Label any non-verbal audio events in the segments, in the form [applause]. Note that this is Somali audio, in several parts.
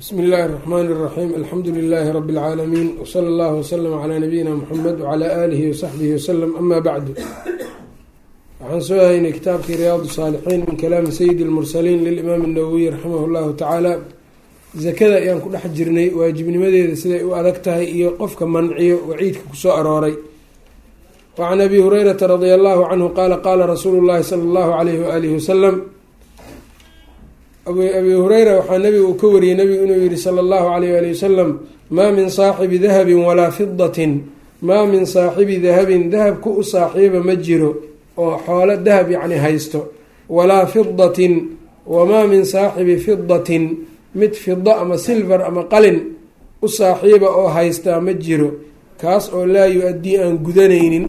bsmi illaahi الرحmn الرaxيim alxamdu لilaahi rb اlcaalamiin wslى اllah wslm عlى nabiyina mxamed wعlى alihi wsaxbihi wslm ama bacdu waxaan soo haynay kitaabkii riyaad الsaalixiin min kalaami sayidi اlmursaliin lilimaam الnawowiy raximah اllahu tacaala zakada ayaan ku dhex jirnay waajibnimadeeda siday u adag tahay iyo qofka manciyo waciidka kusoo arooray wacan abi hurayrata radi allahu canhu qaala qaala rasuulu llahi sala allahu alayhi waalihi wasalam abi hureyra waxaa nabiga uu ka wariyey nabigu inuu yihi sala allahu alayh ali wasalam maa min saaxibi dahabin walaa fidatin maa min saaxibi dahabin dahabku u saaxiiba ma jiro oo xoolo dahab yacni haysto. Walaa fidatin wamaa min saaxibi fidatin mid fido ama silver ama qalin u saaxiiba oo haystaa ma jiro. Kaas oo laa yu-addii aan gudanaynin.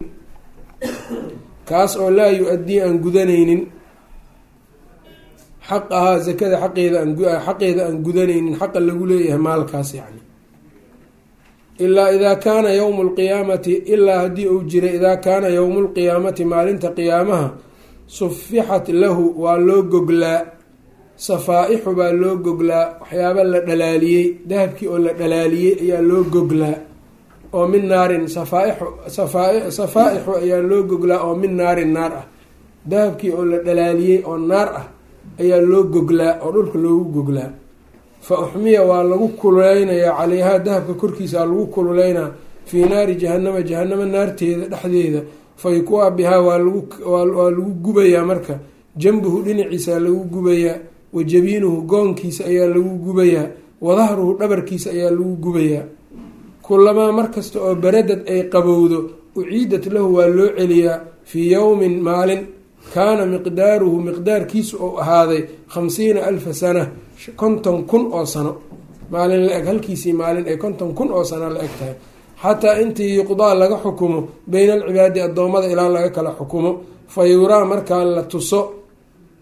Kaas oo laa yu-addii aan gudanaynin xaqahaa zakada xaqeeda aan xaqeeda aan gudanaynin xaqa lagu leeyahay maalkaas yacni. Ilaa idaa kaana yowmu lqiyaamati ilaa haddii uu jiray idaa kaana yowmu lqiyaamati maalinta qiyaamaha sufixat lahu waa loo goglaa. Safaa-ixu baa loo goglaa. Waxyaaba la dhalaaliyey dahabkii oo la dhalaaliyey ayaa loo goglaa. Oo min naarin safaaixu safaa-ixu ayaa loo goglaa oo min naarin naar ah. Dahabkii oo la dhalaaliyey oo naar ah ayaa loo goglaa oo dhulka loogu goglaa. Fa uxmiya waa lagu kululeynayaa caleyhaa dahabka korkiisa lagu kululeynaa fii naari jahanama jahanamo naarteeda dhexdeeda. Faykuwa bihaa waa lagu gubayaa marka. Jambuhu dhinaciisa lagu gubayaa wa jabiinuhu goonkiisa ayaa lagu gubayaa wadahruhu dhabarkiisa ayaa lagu gubayaa. Kulamaa markasta oo baradad ay qabowdo uciidat lahu waa loo celiyaa fii yowmin maalin kaana miqdaaruhu miqdaarkiisu ou ahaaday khamsiina alfa sana konton kun oo sano. Maalin la-eg halkiisii maalin ay konton kun oo sano la eg tahay. Xataa intii yuqdaa laga xukumo beyna alcibaadi addoommada ilaa laga kala xukumo. Fa yuraa markaa la tuso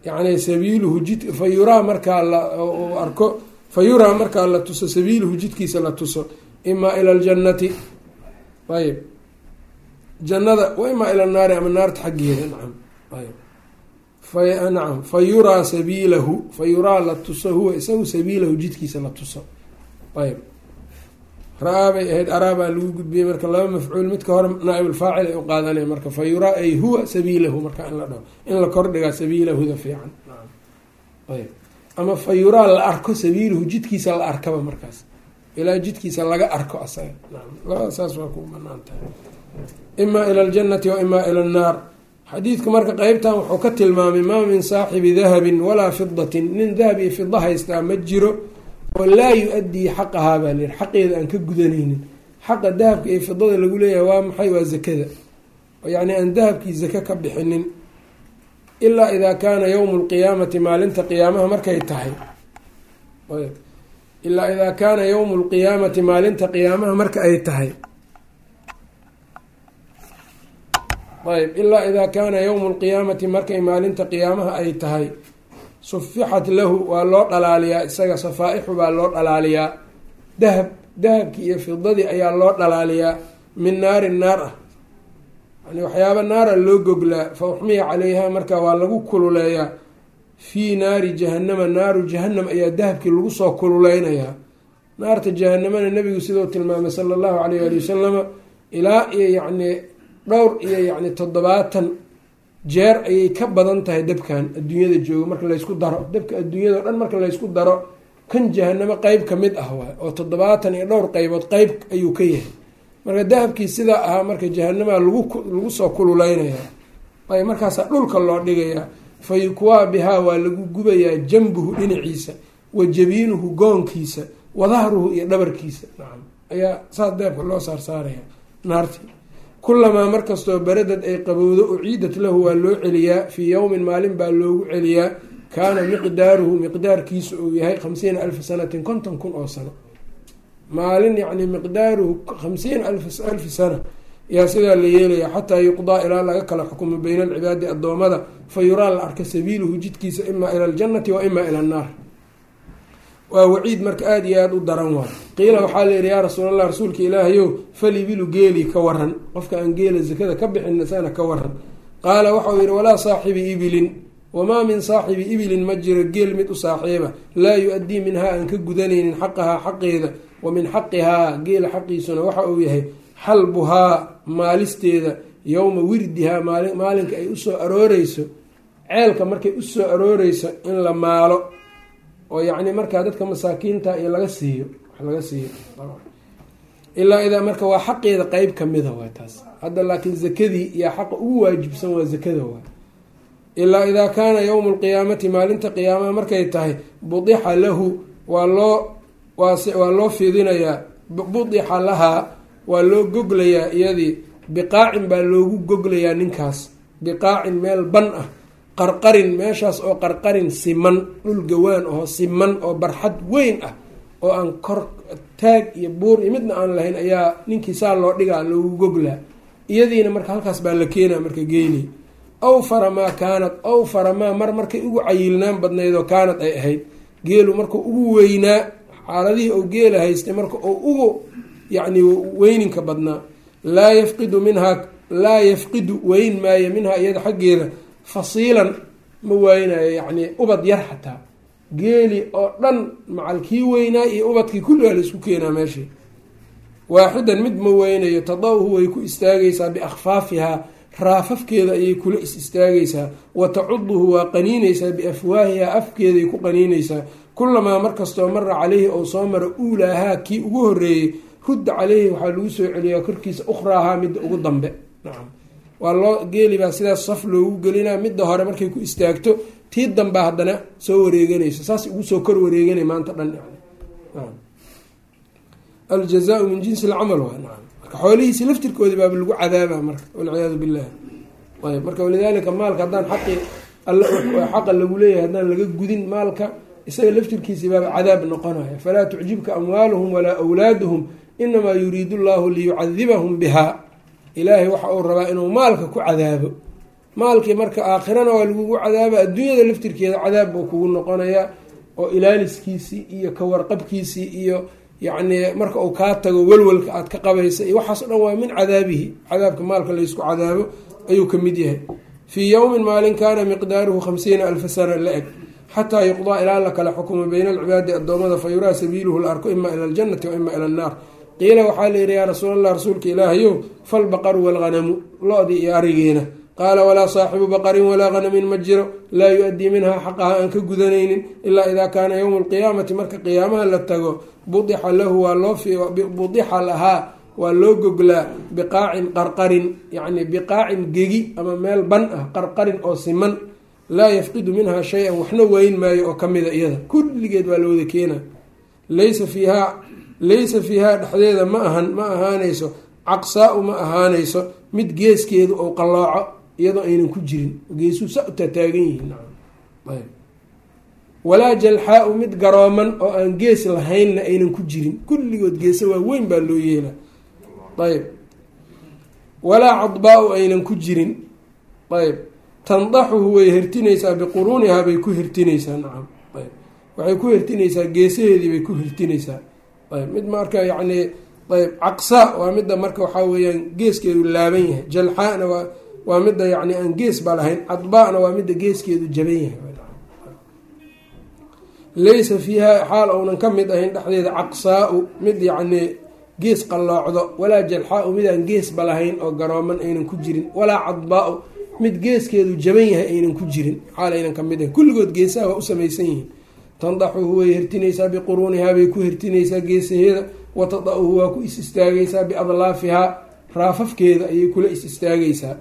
yacni sabiiluhu jid fa yuraa markaa la arko fa yuraa markaa la tuso sabiiluhu jidkiisa la tuso. Imaa ila aljannati. Ayb jannada wa imaa ila naari ama naarta xaggeeda nacam nacam fa yuraa sabiilahu fa yuraa la tuso huwa isagu sabiilahu jidkiisa la tuso ayb ra'aa bay ahayd araa baa lagu gudbiyey marka laba mafcuul midka hore naaibulfaacil ay u qaadanaya marka fa yuraa ay huwa sabiilahu marka in la dhaho in la kordhigaa sabiilahuda fiican ayb ama fa yuraa la arko sabiilahu jidkiisa la arkaba markaas ilaa jidkiisa laga arko asaga labada saas waa ku bannaan tahay imaa ila aljannati wa imaa ila annaar xadiidku marka qeybtan wuxuu ka tilmaamay maa min saaxibi dahabin walaa fidatin nin dahab iyo fida haystaa ma jiro oo laa yu-addii xaqahaa baa layihi xaqeeda aan ka gudanaynin. Xaqa dahabka iyo fidada lagu leeyahay waa maxay? Waa zakada. Yacni aan dahabkii zake ka bixinin. Ilaa idaa kaana yowmu lqiyaamati maalinta qiyaamaha markay tahay. Ilaa idaa kaana yowmu lqiyaamati maalinta qiyaamaha marka ay tahay ayb ilaa idaa kaana yowmu lqiyaamati markay maalinta qiyaamaha ay tahay sufixat lahu waa loo dhalaaliyaa isaga safaa-ixu baa loo dhalaaliyaa. Dahab dahabkii iyo fidadii ayaa loo dhalaaliyaa min naarin naar ah. Yani waxyaaba naara loo goglaa fa uxmiya caleyha marka waa lagu kululeeyaa. Fii naari jahanama naaru jahanam ayaa dahabkii lagu soo kululeynayaa. Naarta jahanamana nabigu siduu tilmaamay sala allahu alayh ali wasalama ilaa iyo yacni dhowr iyo yacni toddobaatan jeer ayay ka badan tahay dabkan adduunyada jooga marka laysku daro. Dabka adduunyada dhan marka laysku daro kan jahanamo qeyb ka mid ah waay oo toddobaatan iyo dhowr qeybood qeyb ayuu ka yahay. Marka dahabkii sidaa ahaa marka jahanamaa lagu soo kululeynayaa ay markaasaa dhulka loo dhigayaa fayukwaa bihaa waa lagu gubayaa jambuhu dhinaciisa wa jabiinuhu goonkiisa wadahruhu iyo dhabarkiisa. Nacam ayaa saas dahabka loo saarsaaraya naartii kulamaa markastoo baradad ay qabowdo uciidat lahu waa loo celiyaa fii yowmin maalin baa loogu celiyaa kaana miqdaaruhu miqdaarkiisu uu yahay khamsiina alfa sanatin konton kun oo sano. Maalin yacni miqdaaruhu khamsiina alfi sana yaa sidaa la yeelaya xataa yuqdaa ilaa laga kala xukumo beyna alcibaadi addoommada fa yuraa la arka sabiiluhu jidkiisa imaa ila aljannati wa imaa ila annaar waa waciid marka aada iyo aada u daran waay. Qiila waxaa la yihi yaa rasuulallah rasuulka ilaahayow falibilu geeli ka waran qofka aan geela zakada ka bixin isagana ka waran qaala waxau yihi walaa saaxibi ibilin. Wamaa min saaxibi ibilin ma jiro geel mid u saaxiiba. Laa yu-addii minhaa aan ka gudanaynin xaqahaa xaqeeda. Wa min xaqihaa geela xaqiisuna waxa uu yahay xalbuhaa maalisteeda. Yowma wirdihaa maalinka ay u soo arooreyso ceelka markay u soo arooreyso in la maalo oo yacni markaa dadka masaakiinta iyo laga siiyo wax laga siiyo. Ilaa idaa marka waa xaqeeda qeyb kamida waa taas. Hadda laakiin zakadii iyo xaqa ugu waajibsan waa zakada waa. Ilaa idaa kaana yowmu lqiyaamati maalinta qiyaamaha markay tahay budixa lahu waa loo waa loo fidinayaa budixa lahaa waa loo goglayaa iyadii. Biqaacin baa loogu goglayaa ninkaas. Biqaacin meel ban ah qarqarin meeshaas oo qarqarin siman dhul gawaan oo siman oo barxad weyn ah oo aan kor taag iyo buur iyo midna aan lahayn ayaa ninkii saa loo dhigaa loogu goglaa iyadiina marka halkaas baa la keenaa marka geeli. Awfara maa kaanad awfara maa mar markay ugu cayiilnaan badnaydoo kaanad ay ahayd. Geelu markuu ugu weynaa xaaladihii ou geela haystay marka uu ugu yacni weyninka badnaa. Laa yafqidu minhaa laa yafqidu weyn maayo minhaa iyada xaggeeda fasiilan ma waaynayo yacni ubad yar xataa. Geeli oo dhan macal kii weynaa iyo ubadkii kulligaa la isku keenaa meeshii. Waaxidan mid ma weynayo tadahu way ku istaagaysaa biakhfaafihaa raafafkeeda ayay kula is istaagaysaa. Wa tacuduhu waa qaniinaysaa biafwaahihaa afkeeday ku qaniinaysaa. Kulamaa markastoo mara caleyhi ou soo maro uulaahaa kii ugu horeeyey rudda caleyhi waxaa lagu soo celiyaa korkiisa ukhraahaa midda ugu dambe. Nacam waa loo geeli baa sidaas saf loogu gelinaa midda hore markay ku istaagto tii dambaa haddana soo wareeganayso. Saas ugu soo kor wareeganay maanta dhan aljazaau min jinsi lcamal waa nacam marka xoolihiisi laftirkoodi baaba lagu cadaaba marka walciyaadu billahi ayb marka walidaalika maalka haddaan xaqi xaqa lagu leeyahay haddaan laga gudin maalka isaga laftirkiisi baaba cadaab noqonaya. Falaa tucjibka amwaaluhum walaa wlaaduhum inamaa yuriidu llahu liyucadibahum biha ilaahay waxa uu rabaa inuu maalka ku cadaabo. Maalkii marka aakhirana waa lagugu cadaaba adduunyada laftirkeeda cadaab buu kugu noqonayaa oo ilaaliskiisii iyo kawarqabkiisii iyo yacni marka uu kaa tago welwelka aad ka qabaysa iyo waxaas dhan waa min cadaabihi. Cadaabka maalka laysku cadaabo ayuu ka mid yahay. Fii yowmin maalin kaana miqdaaruhu khamsiina alfa sana la eg. Xataa yuqdaa ilaa la kala xukumo bayna alcibaadi addoommada fa yuraa sabiiluhu la arko ima ila aljannati wa ima ila annaar qiila waxaa la yidhi yaa rasuul allah rasuulka ilaahayow falbaqaru waalghanamu lo-dii iyo arigeena qaala walaa saaxibu baqarin walaa hanamin ma jiro. Laa yu-addii minhaa xaqaha aan ka gudanaynin ilaa idaa kaana yowmu alqiyaamati marka qiyaamaha la tago budixa lahu waa loo budixa lahaa waa loo goglaa biqaacin qarqarin yacni biqaacin gegi ama meel ban ah qarqarin oo siman. Laa yafqidu minhaa shay-an waxna weyn maayo oo ka mida iyada. Kulligeed waa la wada keena laysa fiihaa laysa fiihaa dhexdeeda ma ahan ma ahaanayso. Caqsaa-u ma ahaanayso. Mid geeskeedu ou qallooco iyadoo aynan ku jirin. Geesuu sa u tataagan yihiin. Walaa jalxaa-u mid garooman oo aan gees lahaynna aynan ku jirin. Kulligood geesa waa weyn baa loo yeela ayb walaa cadbaa-u aynan ku jirin. Ayb tandaxuhu way hirtinaysaa biquruunihaa bay ku hirtinaysaa. Nacam ayb waxay ku hirtinaysaa geesaheedii bay ku hirtinaysaa ayb mid marka yacni ayb caqsaa waa midda marka waxaa weeyaan geeskeedu laaban yahay. Jalxaana waa waa midda yacni aan gees ba lahayn. Cadbaa-na waa midda geeskeedu jaban yahay. Laysa fiiha xaal ounan ka mid ahayn dhexdeeda caqsaa-u mid yacnii gees qalloocdo walaa jalxaa-u midaan geesba lahayn oo garooman aynan ku jirin. Walaa cadbaa-u mid geeskeedu jaban yahay aynan ku jirin. Xaal aynan ka mid ahayn. Kulligood geesaha waa u samaysan yihiin tandaxuhu way hirtinaysaa biquruunihaa bay ku hirtinaysaa geesaheeda. Wa tada-uhu waa ku is istaagaysaa biadlaafihaa raafafkeeda ayay kula is istaagaysaa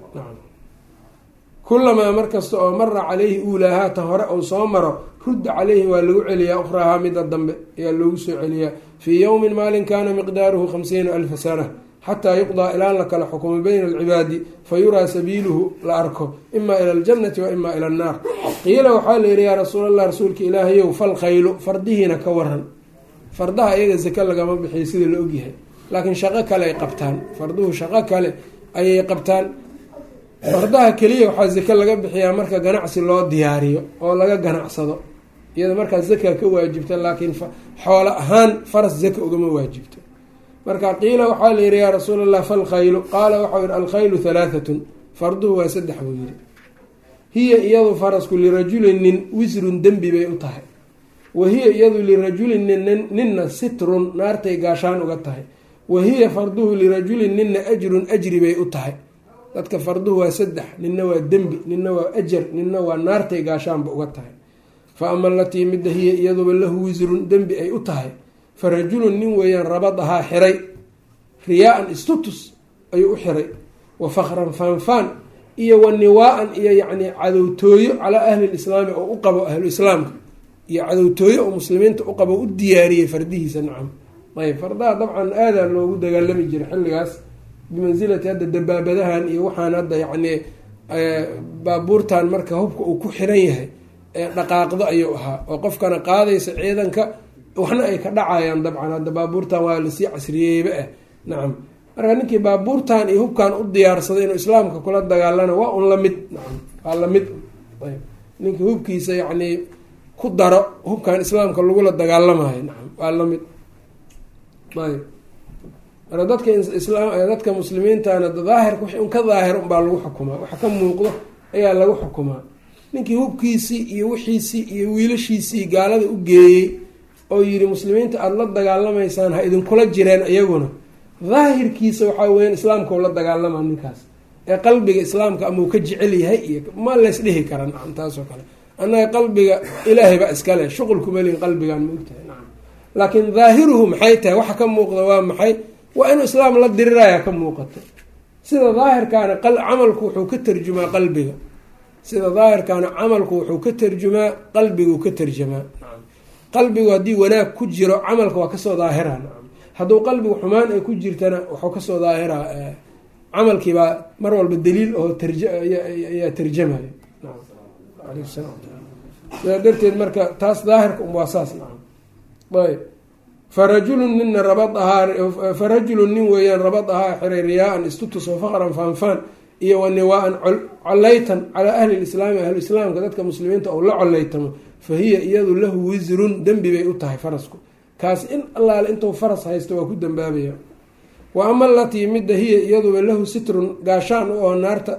kulamaa markasta oo mara caleyhi uulaahaa ta hore ou soo maro rudda caleyhi waa lagu celiyaa ukhraahaa midda dambe ayaa loogu soo celiyaa. Fii yowmin maalin kaana miqdaaruhu khamsiina alfa sana xataa yuqdaa ilaa la kala xukumo bayna alcibaadi fa yuraa sabiiluhu la arko imaa ila aljannati wa imaa ila annaar. Qiila waxaa la yidhi yaa rasuulallah rasuulka ilaahayow fal khaylu fardihiina ka waran fardaha iyaga sake lagama bixiyo sida la ogyahay. Laakiin shaqo kale ay qabtaan. Farduhu shaqo kale ayay qabtaan. Fardaha keliya waxaa zake laga bixiyaa marka ganacsi loo diyaariyo oo laga ganacsado. Iyada markaa zaka ka waajibta laakiin xoolo ahaan faras zaka ugama waajibto marka qiila waxaa la yihi yaa rasuul allah falkhaylu qaala waxau yihi alkhaylu halaahatun farduhu waa saddex buu yihi hiya iyadu farasku lirajulin nin wisrun dembi bay u tahay. Wa hiya iyadu lirajulin nin ninna sitrun naartay gaashaan uga tahay. Wa hiya farduhu lirajulin ninna ajrun ajri bay u tahay. Dadka farduhu waa saddex ninna waa dembi ninna waa ajar ninna waa naartay gaashaanba uga tahay. Fa ama alatii midda hiya iyaduba lahu wisrun dembi ay u tahay fa rajulun nin weeyaan rabadahaa xiray. Riyaa-an istutus ayuu u xiray. Wa fakran faanfaan iyo wa niwaa-an iyo yacni cadowtooyo calaa ahli lislaami oo u qabo ahlu islaamka. Iyo cadowtooyo oo muslimiinta u qabo u diyaariyey fardihiisa nacam. Ayb fardaha dabcan aadaa loogu dagaalami jiray xilligaas. Bimansilati hadda dabaabadahan iyo waxaan hadda yacni baabuurtan marka hubka uu ku xiran yahay ee dhaqaaqdo ayuu ahaa. Oo qofkana qaadaysa ciidanka waxna ay ka dhacayaan dabcan hadda baabuurtan waa la sii casriyeeyba ah. Nacam marka ninkii baabuurtan iyo hubkan u diyaarsaday inuu islaamka kula dagaalana waa un la mid nacam waa la mid ninka hubkiisa yacni ku daro hubkan islaamka lagula dagaalamayo nacam waa la mid ayb marka dadka dadka muslimiintana daahirka wix un ka daahir unbaa lagu xukumaa. Waxa ka muuqdo ayaa lagu xukumaa. Ninkii hubkiisii iyo wixiisii iyo wiilashiisii gaalada u geeyey oo yidhi muslimiinta aada la dagaalamaysaan ha idinkula jireen iyaguna. Daahirkiisa waxaa weyan islaamkau la dagaalama ninkaas. Ee qalbiga islaamka amau ka jecel yahay iyo ma lays dhihi kara nacam taasoo kale. Annaga qalbiga ilaahay baa iskale shuqulkuma lihin qalbigaan maogtahay nacam. Laakiin daahiruhu maxay tahay? Waxa ka muuqda waa maxay? Waa inuu islaam la diriraya ka muuqato sida daahirkaana camalku wuxuu ka tarjumaa qalbiga. Sida daahirkaana camalku wuxuu ka tarjumaa qalbiguu ka tarjamaa qalbigu haddii wanaag ku jiro camalka waa ka soo daahira hadduu qalbigu xumaan ay ku jirtana wuxuu ka soo daahiraa camalkiibaa mar walba daliil oo ayaa tarjamaya. Sidaa darteed marka taas daahirka un waa saas. Nacam ayb farajulun nina rabad ahaa farajulun nin weeyaan rabad ahaa xiray riyaa-an istutus wa faqran faanfaan iyo wa niwaa-an collaytan calaa ahli lislaami ahlu islaamka dadka muslimiinta ou la collaytamo fa hiya iyadu lahu wisrun dembi bay u tahay farasku. Kaas in allaale intuu faras haysto waa ku dambaabaya. Wa ama alatii midda hiya iyaduba lahu sitrun gaashaan u oo naarta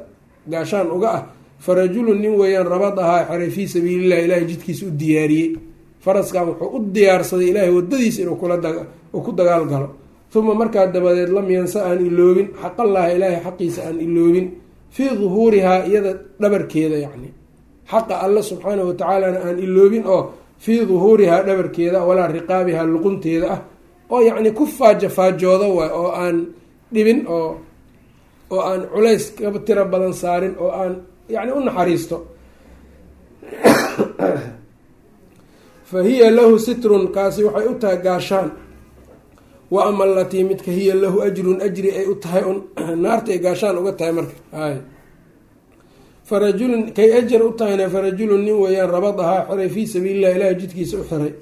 gaashaan uga ah fa rajulun nin weeyaan rabad ahaa xiray fii sabiilillahi ilaahay jidkiisa u diyaariyey. Faraskan wuxuu u diyaarsaday ilaahay wadadiisa inuu uu ku dagaal galo. Uma markaa dabadeed lam yansa aan iloobin xaqallaha ilaahay xaqiisa aan iloobin fii duhuurihaa iyada dhabarkeeda yacni xaqa alle subxaanahu watacaalana aan iloobin oo fii duhuurihaa dhabarkeeda walaa riqaabihaa luqunteeda ah oo yacni ku faajo faajoodo waay oo aan dhibin oo oo aan culays ka tiro badan saarin oo aan yacni u naxariisto. [coughs] Fa hiya lahu sitrun kaasi waxay u tahay gaashaan. Wa ama alatii midka hiya lahu ajrun ajri ay u tahay un [coughs] naarta gaashaan uga tahay marka hay fa rajulun kay ajar u tahayna fa rajulun nin weeyaan rabad ahaa xiray fii sabiililah ilahay jidkiisa u xiray.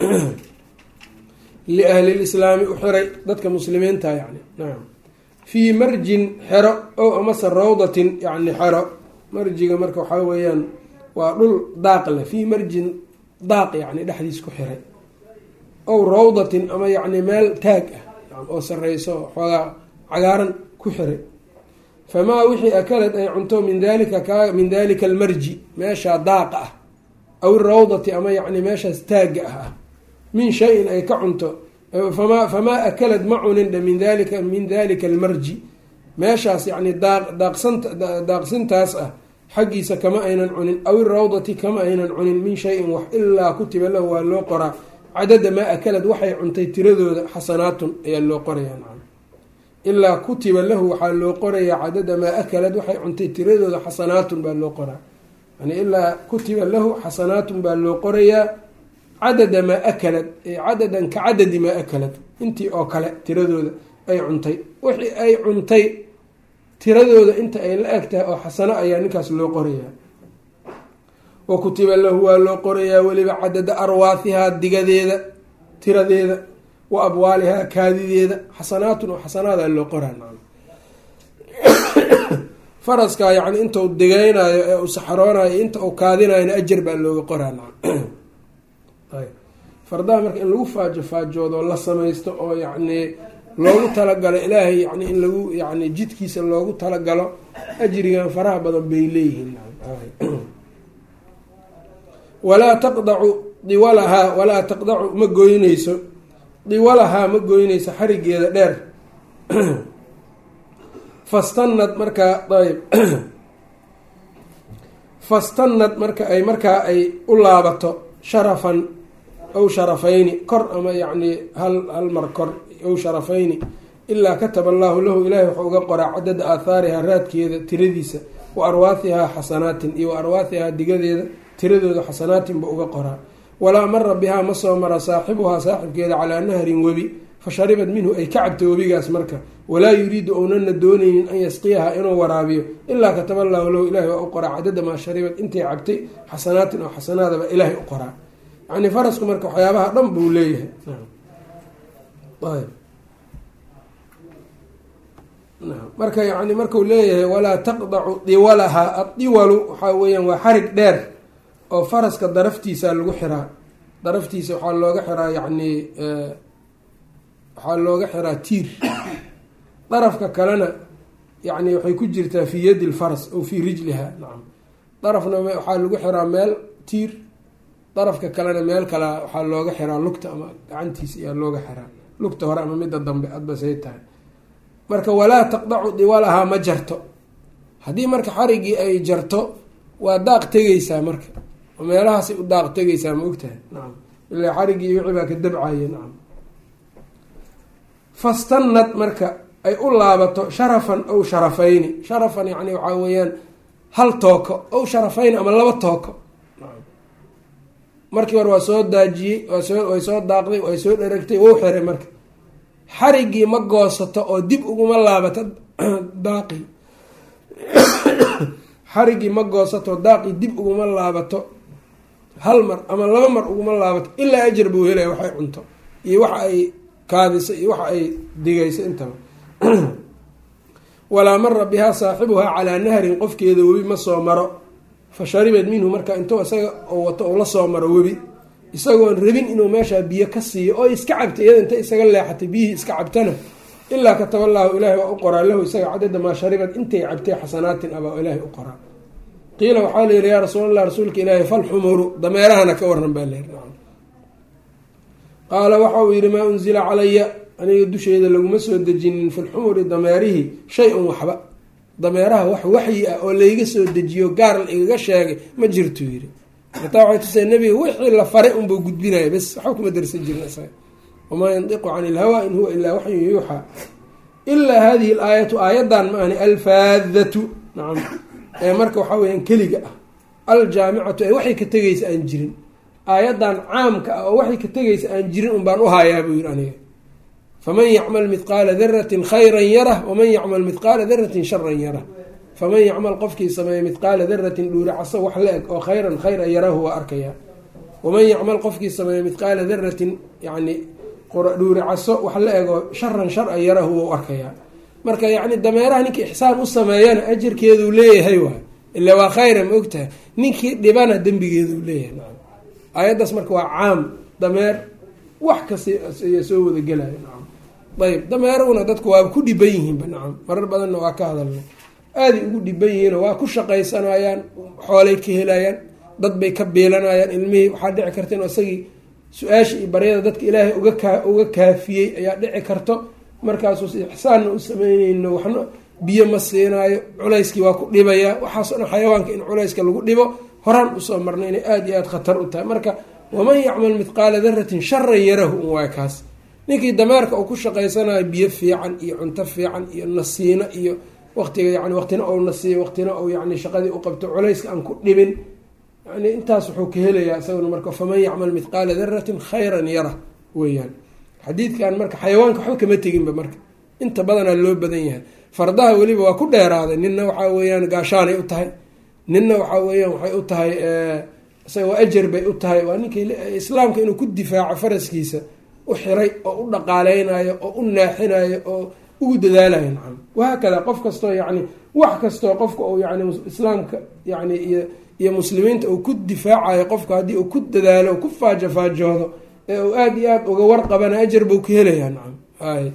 [clears throat] Liahli lislaami u xiray dadka muslimiinta yani nacam fii marjin xero ow amase rawdatin yani xero. Marjiga marka waxaa weeyaan waa dhul daaq leh fii marjin daaq yani dhexdiis ku xiray. Ow rawdatin ama yacni meel taag ah oo sareyso xoogaa cagaaran ku xiray famaa wixii akalad ay cunto min dalika ka min dalika almarji meeshaa daaqa ah aw irawdati ama yacni meeshaas taagga ah ah min shay-in ay ka cunto fama famaa akalad ma cunin dha min dalika min dalika almarji meeshaas yacni daaqsintaas ah xaggiisa kama aynan cunin aw irawdati kama aynan cunin min shayin wax ilaa kutiba lahu waa loo qoraa cadada maa akalad waxay cuntay tiradooda xasanaatun ayaa loo qorayaa nacam ilaa kutiba lahu waxaa loo qorayaa cadada maa akalad waxay cuntay tiradooda xasanaatun baa loo qoraa. Yani ilaa kutiba lahu xasanaatun baa loo qorayaa cadada maa akalad cadadan ka cadadi maa akalad. Intii oo kale tiradooda ay cuntay. Wixii ay cuntay tiradooda inta ay la eg tahay oo xasano ayaa ninkaas loo qorayaa. Wa kutiba lahu waa loo qorayaa weliba cadada arwaahihaa digadeeda tiradeeda wa abwaalihaa kaadideeda xasanaatun oo xasanaadaa loo qoraa [coughs] faraskaa yani inta uu digeynayo ee uu saxroonayo inta uu kaadinayona ajar baa looga qoraa [coughs] fardaha marka in lagu faajo faajoodo la samaysto oo yacni loogu talagalo ilaahay yani in lagu yani jidkiisa loogu talagalo ajrigan faraha badan bay leeyihiin. [coughs] Walaa taqdacu diwalahaa walaa taqdacu ma goynayso diwalahaa ma goynayso xarigeeda dheer. [clears throat] Fastanad markaa ayb [clears throat] fastanad marka ay markaa ay u laabato sharafan aw sharafayni kor ama yacni hal hal mar kor aw sharafayni ilaa kataba allaahu lahu ilaahay wuxuu uga qoraa cadada aathaarihaa raadkeeda tiradiisa wa arwaahihaa xasanaatin iyo wa arwaahihaa digadeeda tiradooda xasanaatin buu uga qoraa walaa mara bihaa ma soo mara saaxibuhaa saaxibkeeda calaa nahrin webi fa sharibad minhu ay ka cabto webigaas marka walaa yuriidu ownana doonaynin an yasqiyaha inuu waraabiyo ilaa kataba allaahu lahu ilahay waa u qoraa cadada maa sharibad intay cabtay xasanaatin oo xasanaadaba ilaahay u qoraa. Yani farasku marka waxyaabaha dhan buu leeyahay. Marka yani marku leeyahay walaa taqdacu diwalaha addiwalu waxaa weeyaan waa xarig dheer oo faraska daraftiisa lagu xiraa daraftiisa waxaa looga xiraa yacni waxaa looga xiraa tiir. Darafka kalena yani waxay ku jirtaa fii yadi lfaras aw fii rijliha. Nacam darafna waxaa lagu xiraa meel tiir. Darafka kalena meel kale waxaa looga xiraa lugta ama gacantiisa ayaa looga xiraa. Lugta hore ama midda dambe adba say tahay. Marka walaa taqdacu diwalahaa ma jarto. Haddii marka xarigii ay jarto waa daaq tegeysaa marka oo meelahaasay u daaq tegeysaa ma ogtahay? Nacam ilaa xarigii wixii baa ka dabcaye nacam fastanad marka ay u laabato sharafan aw sharafayni sharafan yacni waxaa weeyaan hal tooko aw sharafayn ama laba tooko. Markii hore waa soo daajiyey way soo daaqday way soo dheragtay wou xiray marka. Xarigii ma goosato oo dib uguma laabato [clears throat] daaqii [clears throat] xarigii ma goosato daaqii dib uguma laabato hal mar ama laba mar uguma laabato ilaa ajar buu helaya waxay cunto iyo waxa ay kaadiso iyo waxa ay digayso intaba. [clears throat] Walaa mara bihaa saaxibuhaa calaa nahrin qofkeeda webi ma soo maro. Fa sharibad minhu marka intuu isaga wato uu la soo maro webi isagoon rabin inuu meeshaa biyo ka siiyo oo iska cabtay iyada inta isaga leexatay biyihii iska cabtana. Ilaa kataba allaahu ilaahay waa u qoraa lahu isaga cadada maa sharibad intay cabtay xasanaatin abaa ilaahay u qoraa qiila waxaa la yihi yaa rasuulallah rasuulka ilaahi falxumuru dameerahana ka waran baa layihi qaala waxa uu yihi maa unzila calaya aniga dusheeda laguma soo dejinin filxumuri dameerihii shay-un waxba. Dameeraha wax waxyi ah oo layga soo dejiyo gaar la igaga sheegay ma jirtuu yidhi. Martaa waxay tusay nabiga wixii la faray unbuu gudbinaya bes waxba kuma darsan jirin isaga. Wamaa yandiqu cani ilhawa in huwa ilaa waxyun yuuxaa ilaa hadihi alaayatu aayaddan ma ahni alfaadatu. Nacam ee marka waxaa weyaan keliga ah aljaamicatu ee waxay ka tegaysa aan jirin. Aayaddan caamka ah oo waxay ka tegaysa aan jirin un baan u haayaa buu yihi aniga. Faman yacmal midqaala daratin khayran yarah waman yacmal midqaala daratin sharan yarah. Faman yacmal qofkii sameeya midqaala daratin dhuuricaso wax la eg oo khayran khayra yarahu waa arkayaa. Waman yacmal qofkii sameeya midqaala daratin yani dhuuricaso wax la eg oo sharan shar-a yarahu wau arkayaa marka yacni dameeraha ninkii ixsaan u sameeyana ajarkeeduu leeyahay waay ila waa khayra ma ogtahay. Ninkii dhibana dembigeeduu leeyahay nacam. Aayaddaas marka waa caam. Dameer wax kasta iya soo wada gelaya nacam. Ayb dameerahuna dadku waa ku dhiban yihiinba nacam. Marar badanna waa ka hadalnay aaday ugu dhiban yihiinoo waa ku shaqaysanayaan xoolay ka helayaan dad bay ka biilanayaan ilmihii waxaa dhici karta in isagii su'aasha iyo baryada dadka ilaahay uga kaa uga kaafiyey ayaa dhici karto markaasuus ixsaanna u sameyneyno waxna biyo ma siinaayo culayskii waa ku dhibayaa waxaasoo dhan xayawaanka in culayska lagu dhibo horaan u soo marnay inay aada iyo aada khatar u tahay. Marka waman yacmal midqaala daratin sharan yarahu un waay kaas. Ninkii dameerka uu ku shaqaysanayo biyo fiican iyo cunto fiican iyo nasiino iyo waqtiga yani waqtina ou nasiiyo waqtina ou yani shaqadii u qabto culayska aan ku dhibin. Yani intaas wuxuu ka helayaa isaguna marka faman yacmal midqaala daratin khayran yara weeyaan xadiidkan marka xayawaanka waxba kama teginba marka. Inta badanaa loo badan yahay. Fardaha weliba waa ku dheeraaday. Ninna waxaa weeyaan gaashaanay u tahay. Ninna waxaa weeyaan waxay u tahay isaga waa ajar bay u tahay. Waa ninkii islaamka inuu ku difaaco faraskiisa u xiray oo u dhaqaaleynayo oo u naaxinayo oo ugu dadaalayo nacam wahaakada qof kastoo yacni wax kastoo qofka uu yani islaamka yani iyo iyo muslimiinta uu ku difaacayo qofka haddii uu ku dadaalo ku faajofaajoodo ee uu aada iyo aada uga warqabana ajar buu ka helayaa nacam. Ay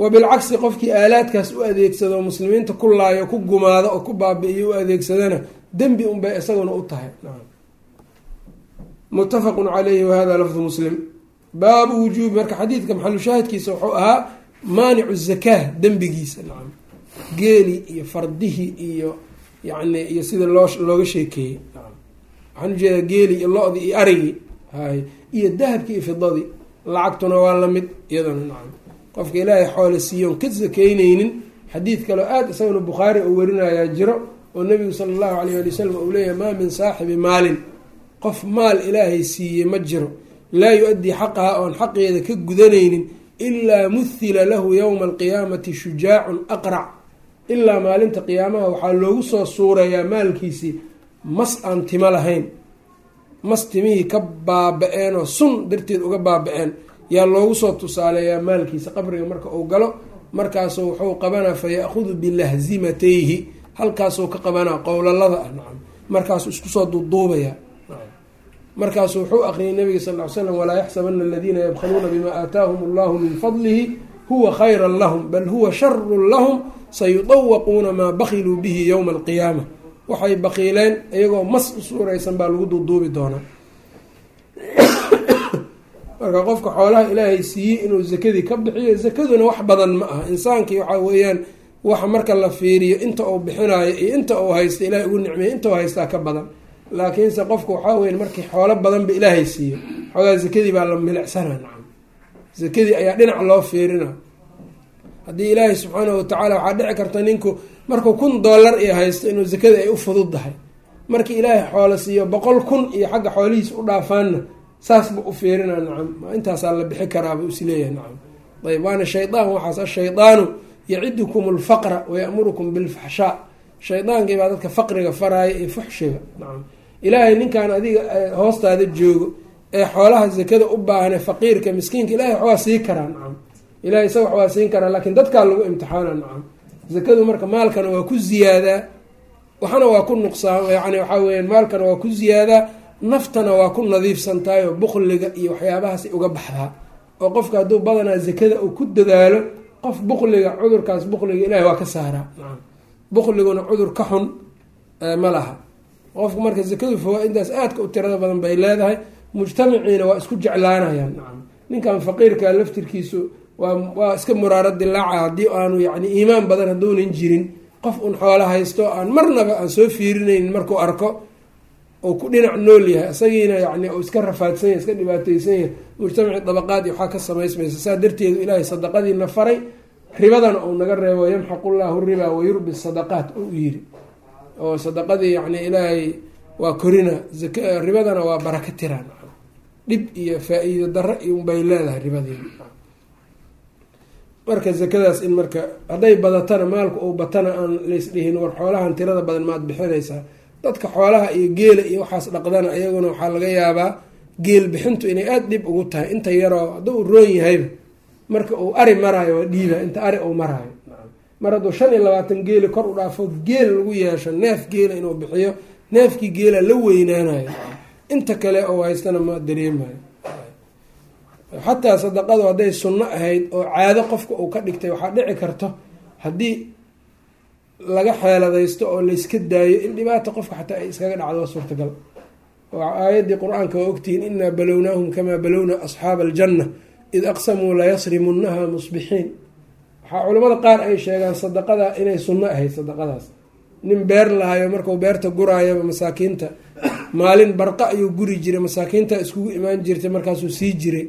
wa bilcagsi qofkii aalaadkaas u adeegsado muslimiinta ku laayo ku gumaado oo ku baabi'iyo u adeegsadana dembi unbay isaguna u tahay nacam. Mutafaqu calayhi wahada lafdu muslim. Baabu wujuubi marka xadiidka maxalushaahidkiisa wuxuu ahaa maanicu zakaa dembigiisa nacam. Geeli iyo fardihii iyo yani iyo sida loo looga sheekeeyey nacam. Waxaan u jeedaa geeli iyo lo-dii iyo arigii hay. Iyo dahabkii iyo fidadii lacagtuna waa la mid iyadana nacam. Qofka ilaahay xoole siiyoon ka sakeyneynin xadiid kaleo aada isagana bukhaari oo warinayaa jiro oo nabigu sala allahu alayh ali wasalam uu leeyahay maa min saaxibi maalin. Qof maal ilaahay siiyey ma jiro. Laa yu-addii xaqaha oon xaqeeda ka gudanaynin ilaa muhila lahu yowma alqiyaamati shujaacun aqrac. Ilaa maalinta qiyaamaha waxaa loogu soo suurayaa maalkiisii mas aan timo lahayn mas timihii ka baaba-een oo sun darteed uga baaba-een. Yaa loogu soo tusaaleeyaa maalkiisa qabriga marka uu galo markaasu wuxuu qabanaa fa ya-khudu bilahzimatayhi. Halkaasuu ka qabanaa qowlalada ah nacam. Markaasuu isku soo duuduubaya markaasuu wuxuu aqriyay nabiga sal ly slam walaa yaxsabana aladiina yabkhaluuna bima aataahum allahu min fadlihi huwa khayran lahum bal huwa sharun lahum sayudawaquuna maa bakiluu bihi yowma alqiyaama waxay bakiileen iyagoo mas u suuraysan baa lagu duuduubi doonaa. Marka qofka xoolaha ilaahay siiyey inuu zakadii ka bixiyo zakaduna wax badan ma aha. Insaankii waxaa weeyaan waxa marka la fiiriyo inta uu bixinayo iyo inta uu haysta ilahay ugu nicmeeyo inta uu haystaa ka badan. Laakiinse qofka waxaa weya markii xoolo badanba ilaahay siiyo xoogaa zakadii baa la milicsana nacam. Zakadii ayaa dhinac loo fiirina. Haddii ilaahay subxaana watacaala waxaa dhici karta ninku markuu kun dollar iyo haysto inuu zakadii ay u fududdahay markii ilaahay xoolo siiyo boqol kun iyo xagga xoolihiisa u dhaafaanna saasba u fiirina nacam intaasaa la bixi karaaba is leeyahay nacam. Ayb waana shaydaan waxaas ashaydaanu yacidukum alfaqra wayamurukum bilfaxshaa shaydaankii baa dadka faqriga faraaya iyo fuxshiga nacam. Ilaahay ninkan adiga hoostaada joogo ee xoolaha zakada u baahne faqiirka miskiinka ilahay wax waa sii karaa nacam. Ilahay isaga wax waa siin karaa laakiin dadkaa lagu imtixaana nacam zakadu marka maalkana waa ku ziyaadaa waxna waa ku nuqsaan yani waxaa weya maalkana waa ku ziyaadaa naftana waa ku nadiifsantahay oo bukliga iyo waxyaabahaasay uga baxdaa. Oo qofka hadduu badanaa zakada uu ku dadaalo qof bukliga cudurkaas bukliga ilahay waa ka saaraa. Nacam. Bukliguna cudur ka xun ma laha. Qofku marka zakadu fawaa-intaas aadka u tirada badan bay leedahay mujtamaciina waa isku jeclaanayaan. Ninkan faqiirka laftirkiisu waa iska muraaro dilaaca haddii aanu yani iimaan badan hadduunan jirin. Qof un xoolo haysto aan marnaba aan soo fiirinaynin markuu arko oo ku dhinac nool yahay isagiina yani uu iska rafaadsan yahy iska dhibaateysan yahay mujtamaci dabaqaad iyo waxaa ka samaysmaysa. Saa darteedu ilaahay sadaqadiina faray ribadana uu naga reebo yamxaqu llaahu ribaa wayurbi sadaqaat u yiri oo sadaqadii yani ilaahay waa korina ribadana waa baraka tira dhib iyo faa-iido daro unbay leedahay ribadii marka zakadaas in marka hadday badatana maalku uu batana aan laysdhihin war xoolahan tirada badan maad bixinaysaa. Dadka xoolaha iyo geela iyo waxaas dhaqdana iyaguna waxaa laga yaabaa geel bixintu inay aada dhib ugu tahay. Inta yaroo hadduu u roon yahayba marka uu ari maraayo waa dhiiba. Inta ari uu maraayo mar hadduu shan iyo labaatan geeli kor u dhaafo geel lagu yeesho neef geela inuu bixiyo neefkii geela la weynaanayo. Inta kale oo haystana ma dareemayo xataa sadaqadu hadday sunno ahayd oo caado qofka uu ka dhigtay waxaa dhici karto haddii laga xeeladaysto oo layska daayo in dhibaata qofka xataa ay iskaga dhacdo suurtagal. Oo aayaddii qur'aanka waa ogtihiin inaa balownaahum kamaa balownaa asxaaba aljanna id aqsamuu layasrimunnaha musbixiin. Waxaa culamada qaar ay sheegaan sadaqada inay sunno ahayd sadaqadaas. Nin beer lahayo markuu beerta guraayaba masaakiinta maalin barqa ayuu guri jiray masaakiinta iskugu imaan jirtay markaasuu sii jiray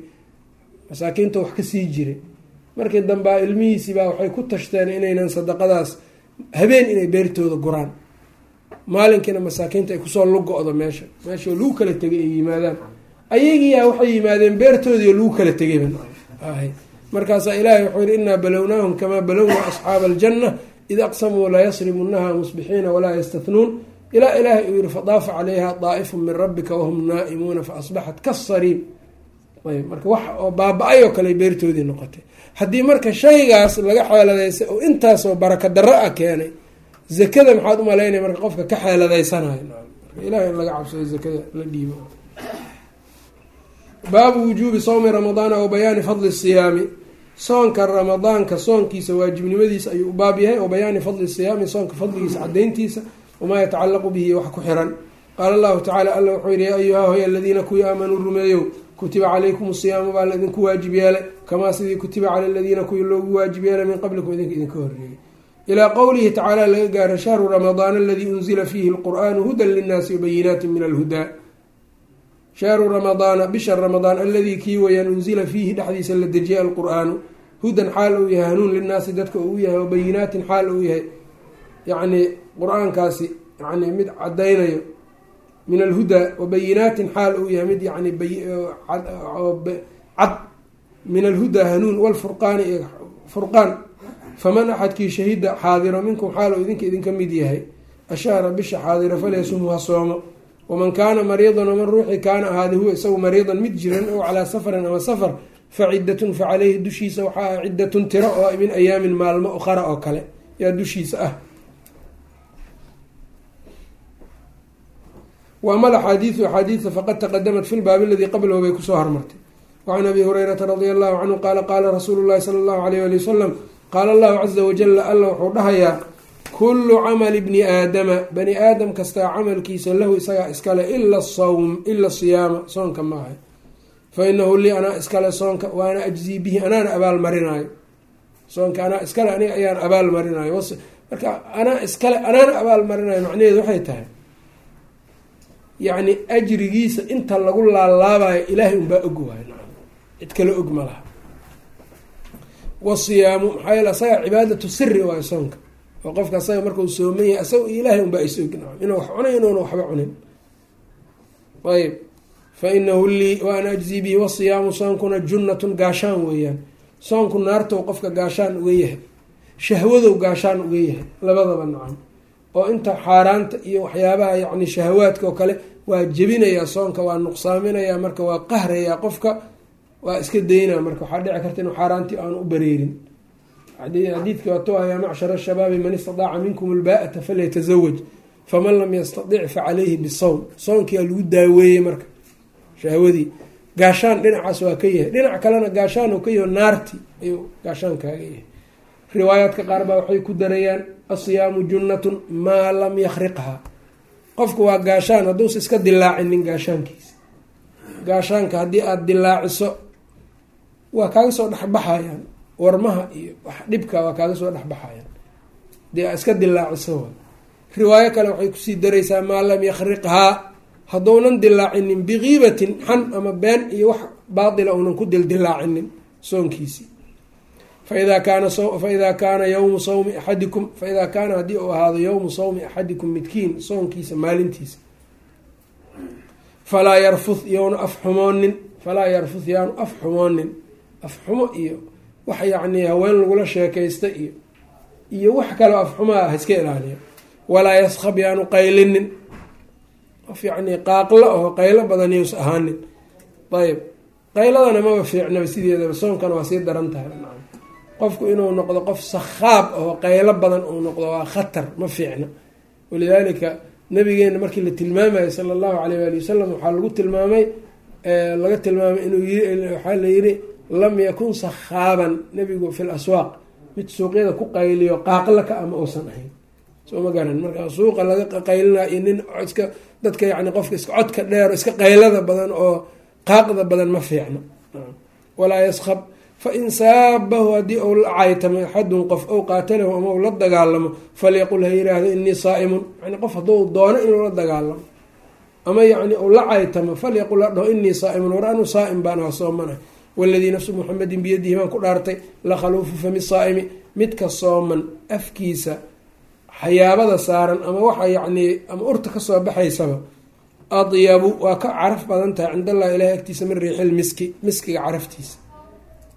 masaakiinta wax ka sii jiray markii dambea ilmihiisiibaa waxay ku tashteen inaynan sadaqadaas habeen inay beertooda guraan. Maalinkiina masaakiinta ay ku soo lugo-do meesha. Meesha lagu kala tegay ay yimaadaan. Ayagiyaa waxay yimaadeen beertoodiio lagu kala tegayba markaasaa ilaahay wuxuu yihi inaa balownaahum kamaa balownaa asxaaba aljanna id aqsamuu layasrimunnaha musbixiina walaa yastatnuun. Ilaa ilaahay uu yihi fadaafa calayha daa'ifu min rabbika wahum naa'imuuna faasbaxat kasariim ayb marka wax oo baaba-ay oo kale beertoodii noqotay. Haddii marka shaygaas laga xeeladaysay oo intaasoo baraka darro ah keenay zakada maxaad u malaynaya marka qofka ka xeeladaysanayo marka ilahay in laga cabsado zakada la dhiibo. Baabu wujuubi sawmi ramadaana wa bayaani fadli siyaami. Soonka ramadaanka soonkiisa waajibnimadiisa ayuu u baab yahay wa bayaani fadli siyaami soonka fadligiisa cadayntiisa wamaa yatacalaqu bihi wax ku xiran. Qaala allahu tacala alla wuxuu yihi yaa ayuha hoy aladiina kuwii aamanuu rumeeyow kutiba calaykum siyaamu baa laidinku waajib yeelay kamaa sidii kutiba cala aladiina kuwii loogu waajib yeelay min qablikum idinka idinka horreeyay ilaa qowlihi tacaala laga gaaro shahru ramadaan aladii unzila fiihi lqur'aanu hudan linnaasi wabayinaati min alhudaa shahru ramadaana bisha ramadaan aladii kii weyaan unzila fiihi dhexdiisa la dejiyay alqur'aanu hudan xaal uu yahay hanuun linnaasi dadka uu yahay wabayinaatin xaal uu yahay yacni qur'aankaasi mid cadaynayo min alhudaa wabayinaatin xaal uu yahay mid yani cad min alhudaa hanuun walfurqaani furqaan faman axadkii shahida xaadiro minkum xaal uu idinka idinka mid yahay ashahra bisha xaadiro falyasumhu ha soomo waman kaana mariidan waman ruuxii kaana ahaaday huwa isagu mariidan mid jiran ow calaa safarin ama safar fa ciddatun fa caleyhi dushiisa waxaa ah ciddatun tiro oo min ayaamin maalmo ukhara oo kale yaa dushiisa ah waama alaxaadiidu axaadiida faqad taqadamat fi lbaabi aladii qablahu bay ku soo hormartay wacan abi hurayrata radia allahu canhu qaala qaala rasuulu llahi sala allahu alayh ali wasalam qaala allahu caza wajala alla wuxuu dhahayaa kullu camali bni aadama bani aadam kastaa camalkiisa lahu isagaa iskale ila sawm ila siyaama soonka maaha fa inahu lii anaa iskale soonka wa ana ajzii bihi anaana abaal marinaayo. Soonka anaa iskale aniga ayaan abaal marinaayo. Marka anaa iskale anaana abaal marinayo macnaheedu waxay tahay yacni ajrigiisa inta lagu laalaabayo ilaahay unbaa og waayo nacam. Cid kale og ma laha. Wasiyaamu maxaa yeele asaga cibaadatu siri waayo soonka. Oo qofka asaga markau sooman yahay asaga ilaahay unbaa is og nacam. Inuu wax cunay inuuna waxba cunin. Ayb fa inahu lii wa ana bihi wasiyaamu soonkuna junnatun gaashaan weeyaan. Soonku naartow qofka gaashaan uga yahay. Shahwadow gaashaan uga yahay. Labadaba nacam oo inta xaaraanta iyo waxyaabaha yacni shahawaadka oo kale waa jebinayaa soonka waa nuqsaaminayaa marka waa qahrayaa qofka waa iska daynaa marka. Waxaa dhici karta inuu xaaraantii aanu u bareerin. Xadiidkii ah yaa macshara shabaabi man istadaaca minkum albaa'ata falyatazawaj faman lam yastadic fa caleyhi bisawm soonkiyaa lagu daaweeyey marka shahwadii gaashaan dhinacaas waa ka yahay. Dhinac kalena gaashaan ka yaho naarti ayuu gaashaan kaaga yahay riwaayaadka qaar baa waxay ku darayaan asiyaamu junnatun maa lam yakriqha qofku waa gaashaan hadduusa iska dilaacinin gaashaankiisa. Gaashaanka haddii aada dilaaciso waa kaaga soo dhexbaxayaan warmaha iyo wax dhibka waa kaaga soo dhexbaxayaan. Hadii aad iska dilaaciso wa riwaayo kale waxay ku sii daraysaa maa lam yakriqhaa hadduunan dilaacinin bikiibatin xan ama been iyo wax baatila uunan ku dildilaacinin soonkiisii faida kaana faida kaana yowmu sawmi axadikum faidaa kaana haddii uu ahaado yowmu sawmi axadikum midkiin soonkiisa maalintiisa falaa yarfuth youna af xumoonin falaa yarfuth yaanu af xumoonin af xumo iyo wax yacni haween lagula sheekaysta iyo iyo wax kaleo af xumaa ah iska ilaaliya walaa yaskab yaanu qaylinin qof yacni qaaqlo aho qaylo badan yous ahaanin ayb qayladana maba fiicnaba sideedaba soonkana waa sii daran tahay qofku inuu noqdo qof sakhaab oo qaylo badan uu noqdo waa khatar ma fiicna. Walidaalika nabigeena markii la tilmaamayo sala allahu alayh waali wasalam waxaa lagu tilmaamay laga tilmaamay inuu waxaa la yiri lam yakun sakhaaban. Nabigu fi aswaaq mid suuqyada ku qayliyo qaaqla ka ama uusan ahayn. Soo ma garan marka suuqa laga qaylina iyo nin iska dadka yani qofka iska codka dheer iska qaylada badan oo qaaqda badan ma fiicna. Walaa yaskab fain saabahu haddii ou la caytamo axadun qof ow qaatalahu ama u la dagaalamo falyaqul ha yiraahdo inii saaimun yani qof hadduu doono inuu la dagaalamo ama yani u la caytamo falyaqul ha dhaho inii saaimun war anu saaim baan waa soomana waladii nafsu muxamedin biyadihi baan ku dhaartay la khaluufu fami saa'imi midka sooman afkiisa xayaabada saaran ama waxa yacnii ama urta ka soo baxaysaba adyabu waa ka caraf badan tahay cind allahi ilahi agtiisa min riixil miski miskiga caraftiisa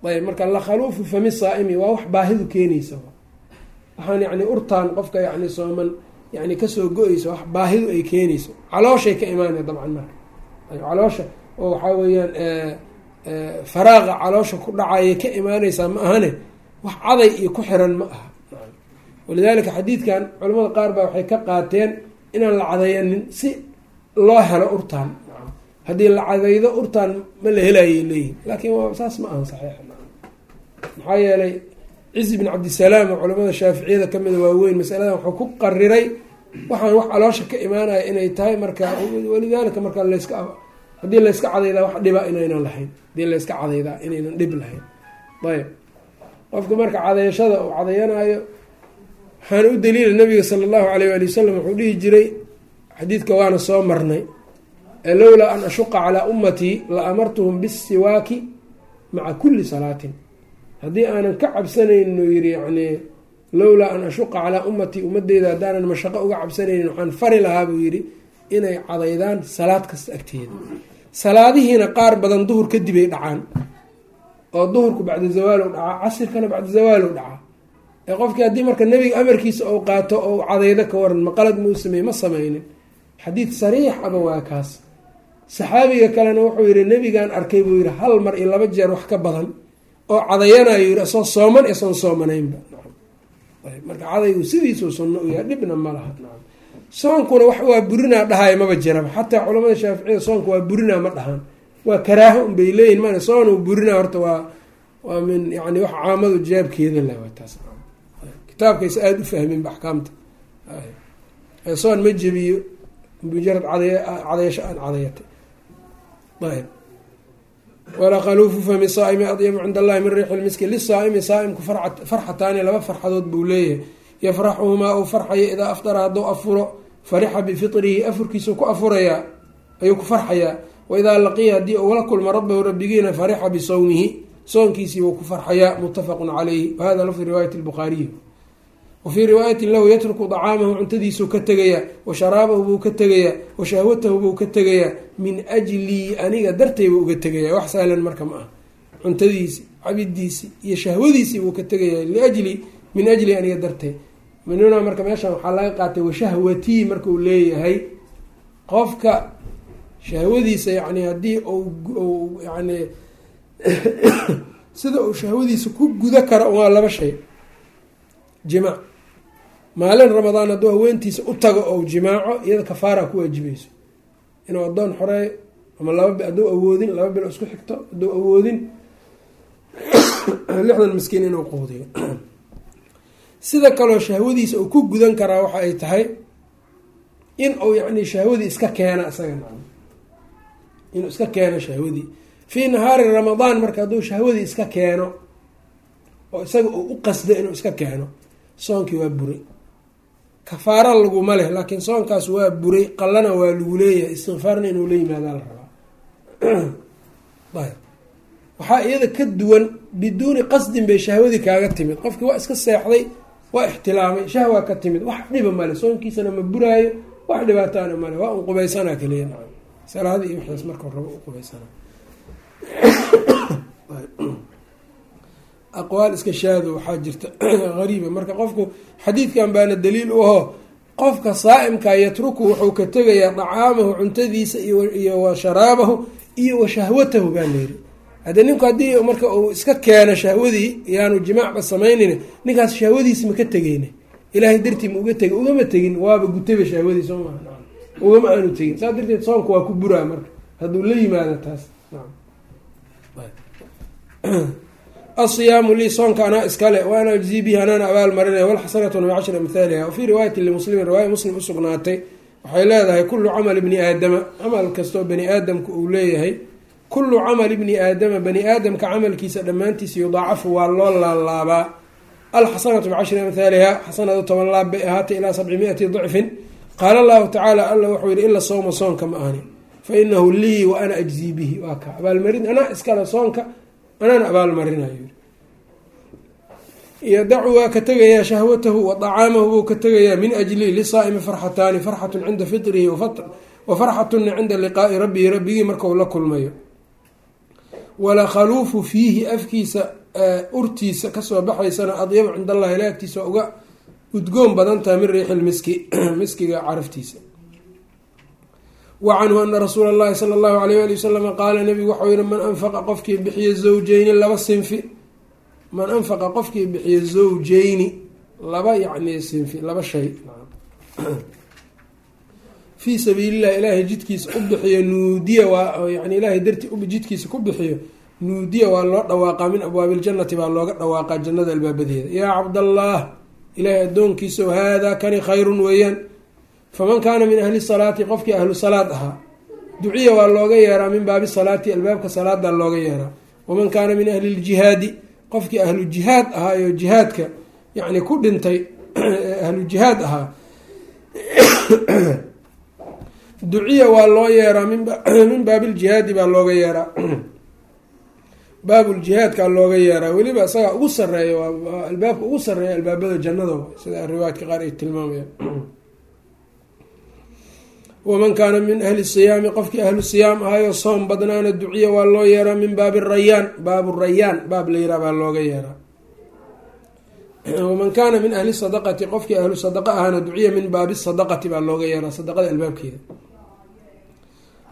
ayb marka lakhaluufu fami saa'imi waa wax baahidu keenaysa waxaan yani urtaan qofka yani sooman yani ka soo go-eysa wax baahidu ay keenayso. Calooshay ka imaanaya dabcan marka. Caloosha oo waxaa weeyaan faraaqa caloosha ku dhacaya ka imaanaysaa ma ahane wax caday iyo ku xiran ma aha. Walidaalika xadiidkan culamada qaar baa waxay ka qaateen inaan la cadayanin si loo helo urtaan. Haddii la cadaydo urtaan ma la helayay leeyihiin laakiin saas ma ahan saxiix maxaa yeelay cizi bin cabdisalaam oo culamada shaaficiyada kamida waaweyn masaladan wuxuu ku qariray waxaan wax caloosha ka imaanaya inay tahay marka walidaalika marka layska haddii layska cadaydaa wax dhiba inaynan lahayn haddii layska cadaydaa inaynan dhib lahayn. Ayb. Qofka marka cadayashada uu cadayanayo waxaana u daliila nabiga sala allahu alayh waali wasalam wuxuu dhihi jiray xadiidka waana soo marnay lowlaa an ashuqa calaa ummatii la amartuhum bisiwaaki maca kulli salaatin haddii aanan ka cabsanaynu yiri yani lowlaa an ashuqa calaa ummatii ummadeyda haddaanan mashaqo uga cabsanaynin waxaan fari lahaa buu yidhi inay cadaydaan salaad kasta agteeda. Salaadihiina qaar badan duhur kadibay dhacaan. Oo duhurku bacda zawaalow dhacaa casirkana bacda zawaalow dhacaa. Ee qofkii haddii marka nebiga amarkiisa ou qaato ou cadaydo ka waran maqalad mau sameey ma sameynin xadiid sariix aba waa kaas. Saxaabiga kalena wuxuu yihi nebigaan arkay buu yihi hal mar iyo laba jeer wax ka badan oo cadayanayo yihi asoo sooman isoon soomanaynba. Marka cadaygu sidiisuu sunno u yahay dhibna ma laha soonkuna wax waa burinaa dhahay maba jiraba. Xataa culamada shaaficiyada soonka waa burinaa ma dhahaan waa karaaho unbay leeyihiin man soon burinaa horta waa waa min yani wax caamadu jaabkeeda le taas kitaabkaysa aada u fahminba axkaamta. Soon ma jebiyo mujarad cadayasho aan cadayatay ayb walaa khaluufu fami saaimi adyabu cinda allahi min riixi lmiski lisaaimi saaimku farxataani laba farxadood buu leeyahay yafraxuhumaa uu farxaya idaa aftara hadduu afuro farixa bifitrihi afurkiisu ku afurayaa ayuu ku farxayaa waidaa laqiya haddii uu la kulmo rabbahu rabbigiina farixa bisawmihi soonkiisii wuu ku farxayaa muttafaqun calayhi wahada lafdi riwaayati lbukhaariyi wafii riwaayatin lahu yatruku dacaamahu cuntadiisuu ka tegayaa wa sharaabahu buu ka tegayaa wa shahwatahu buu ka tegayaa min ajlii aniga dartayba uga tegayaa wax sahlan marka ma ah cuntadiisii cabidiisii iyo shahwadiisii buu ka tegayaa liajli min ajli aniga dartay minuna marka meeshan waxaa laga qaatay washahwatii marka uu leeyahay qofka shahwadiisa yani haddii u yani sida uu shahwadiisa ku guda karo waa laba shay jimaac maalin ramadaan hadduu haweentiisa u tago ou jimaaco iyada kafaara ku waajibayso inuu addoon xoreeyo ama laba hadduu awoodin laba bil isku xigto hadduu awoodin [coughs] lixdan miskiin inuu quudiyo. [coughs] Sida kaloo shahwadiisa uu ku gudan karaa waxa ay tahay in uu yacni shahwadii iska keena isaga. Inuu iska keeno shahwadii fii nahaari ramadaan marka hadduu shahwadii iska keeno oo isaga uu u qasdo inuu iska keeno soonkii waa buray kafaara laguma leh laakiin soonkaas waa buray qallana waa lagu leeyahay istikfaarna inuu la yimaadaa la rabaa. [clears throat] Waxaa iyada ka duwan biduuni qasdin bay shahwadii kaaga timid. Qofkii waa iska seexday waa ixtilaamay shahwa ka timid wax dhiba male soonkiisana ma buraayo wax dhibaataana male waa un qubaysanaa kaliya. Salaada iyo waxaas marka rabo u qubaysana [clears throat] [clears throat] aqwaal iska shaado waxaa jirta [clears throat] hariiba marka qofku xadiidkan baana daliil u aho qofka saa'imka yatruku wuxuu ka tegayaa dacaamahu cuntadiisa iyo wa sharaabahu iyo wa shahwatahu baa layiri haddee ninku haddii marka uu iska keeno shahwadii yaanu jimaacba samaynin ninkaas shahwadiisi ma ka tegeyne. Ilaahay dartii ma uga tegin ugama tegin waaba gutaba shahwadii soo maa ugama aanu tegin. Saas darteed soonka waa ku buraa marka hadduu la yimaado taas [clears throat] asiyaamu lii soonka anaa iskale wa ana ajzii bihi anaana abaal marinaya walxasanatuna bicashri amhaaliha wafii riwaayati limuslimin riwaaya muslim usugnaatay waxay leedahay kullu camali bni aadama camal kastoo bani aadamka uu leeyahay kullu camali bni aadama bani aadamka camalkiisa dhammaantiisa yudaacafu waa loo laalaabaa alxasanatu bicashri amhaaliha xasanadu toban laab bay ahaatay ilaa sabci mi-ati dicfin qaala allahu tacaala alla wuxuu yihi ila sowma soonka ma ahni fa inahu lii wa ana ajzii bihi waa ka abaalmarin anaa iskale soonka anaana abaalmarinayo yadacu waa ka tegayaa shahwatahu wa dacaamahu buu ka tegayaa min ajli lisaa'imi farxataani farxatun cinda fitrihi wa farxatuna cinda liqaa'i rabbihi rabbigii markau la kulmayo. Wala khaluufu fiihi afkiisa urtiisa ka soo baxaysana adyabu cinda allahi ila agtiisa waa uga udgoon badan tahay min riixi lmiski [clears throat] miskiga caraftiisa wa canhu ana rasuula اllahi sala allahu alayh ali wasalama qaala nabigu waxau yihi man anfaqa qofkii bixiyo zawjeyni laba sinfi man anfaqa qofkii bixiyo zawjeyni laba yacni sinfi laba shay fii sabiilillahi ilaahay jidkiisa u bixiyo nuudiya waa yani ilaahay dartii jidkiisa ku bixiyo nuudiya waa loo dhawaaqaa min abwaabi ljannati baa looga dhawaaqaa jannada albaabadeeda yaa cabdallah ilaahay addoonkiisao haadaa kani khayrun weeyaan faman kaana min ahli salaati qofkii ahlu salaad ahaa duciya waa looga yeeraa min baabi salaati albaabka salaada looga yeeraa. Waman kaana min ahli ljihaadi qofkii ahlu jihaad ahaayo jihaadka yani ku dhintay [clears throat] ahlu jihaad ahaa [clears throat] duciya waa loo yeeraa min [clears throat] baabiljihaadi baa looga yeeraa. Baabuljihaadkaa looga yeeraa. Weliba isagaa ugu sareeya albaabka ugu sareeya albaabada jannada sida riwaayadka qaar ay tilmaamayaan waman kaana min ahli siyaami qofkii ahlu siyaam ahaayo soom badnaana duciya waa loo yeeraa min baabi rayaan baabu rayaan baab layraa baa looga yeeraa waman kaana min ahli sadaqati qofkii ahlu sadaqa ahaana duciya min baabi sadaqati baa looga yeeraa sadaqada albaabkeeda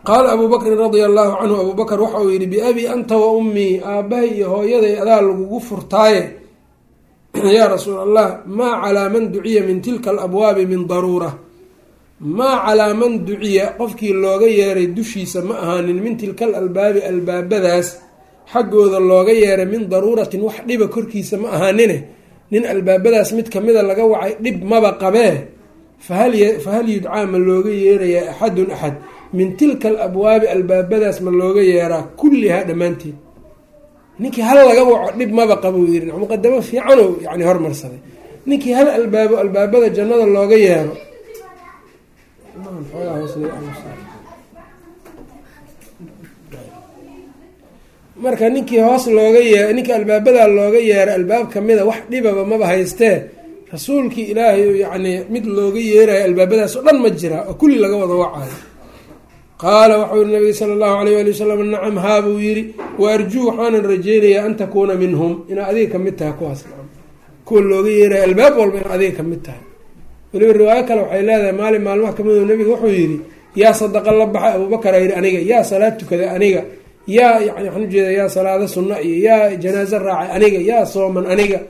qaala abuu bakrin radia allahu canhu abuu bakr waxa uu yihi biabii anta wa ummii aabbahay iyo hooyaday adaa lagugu furtaaye yaa rasuul allah maa calaa man duciya min tilka alabwaabi min daruura maa calaa man duciya qofkii looga yeeray dushiisa ma ahaanin min tilka al albaabi albaabadaas xaggooda looga yeeray min daruuratin wax dhiba korkiisa ma ahaanine nin albaabadaas mid kamida laga wacay dhib maba qabee fahal yudcaa ma looga yeerayaa axadun axad? Min tilka alabwaabi albaabadaas ma looga yeeraa kullihaa dhammaanteed ninkii hal laga waco dhib maba qabuu yiri muqadamo fiicano yani hormarsaday. Ninkii hal albaabo albaabada jannada looga yeero marka ninkii hoos looga yee ninkii albaabadaa looga yeero albaab kamida wax dhibaba maba haystee. Rasuulkii ilaahay yacni mid looga yeerayo albaabadaas oo dhan ma jira oo kulli laga wada wacayo qaala waxau yihi nabiga sala allahu alayh ali wasalam nacam haa buu yidhi wa arjuu waxaanan rajeynayaa an takuuna minhum. Inaa adiga ka mid tahay kuwaas kuwa looga yeerayo albaab walba inaa adiga ka mid tahay weliba riwaayo kale waxay leedahay maalin maalmaha ka mid nabiga wuxuu yidhi yaa sadaqa la baxay abuubakar a yidhi aniga yaa salaad tukada aniga yaa yani waxaan ujeeda yaa salaado sunna iyo yaa janaaso raacay aniga yaa sooman aniga.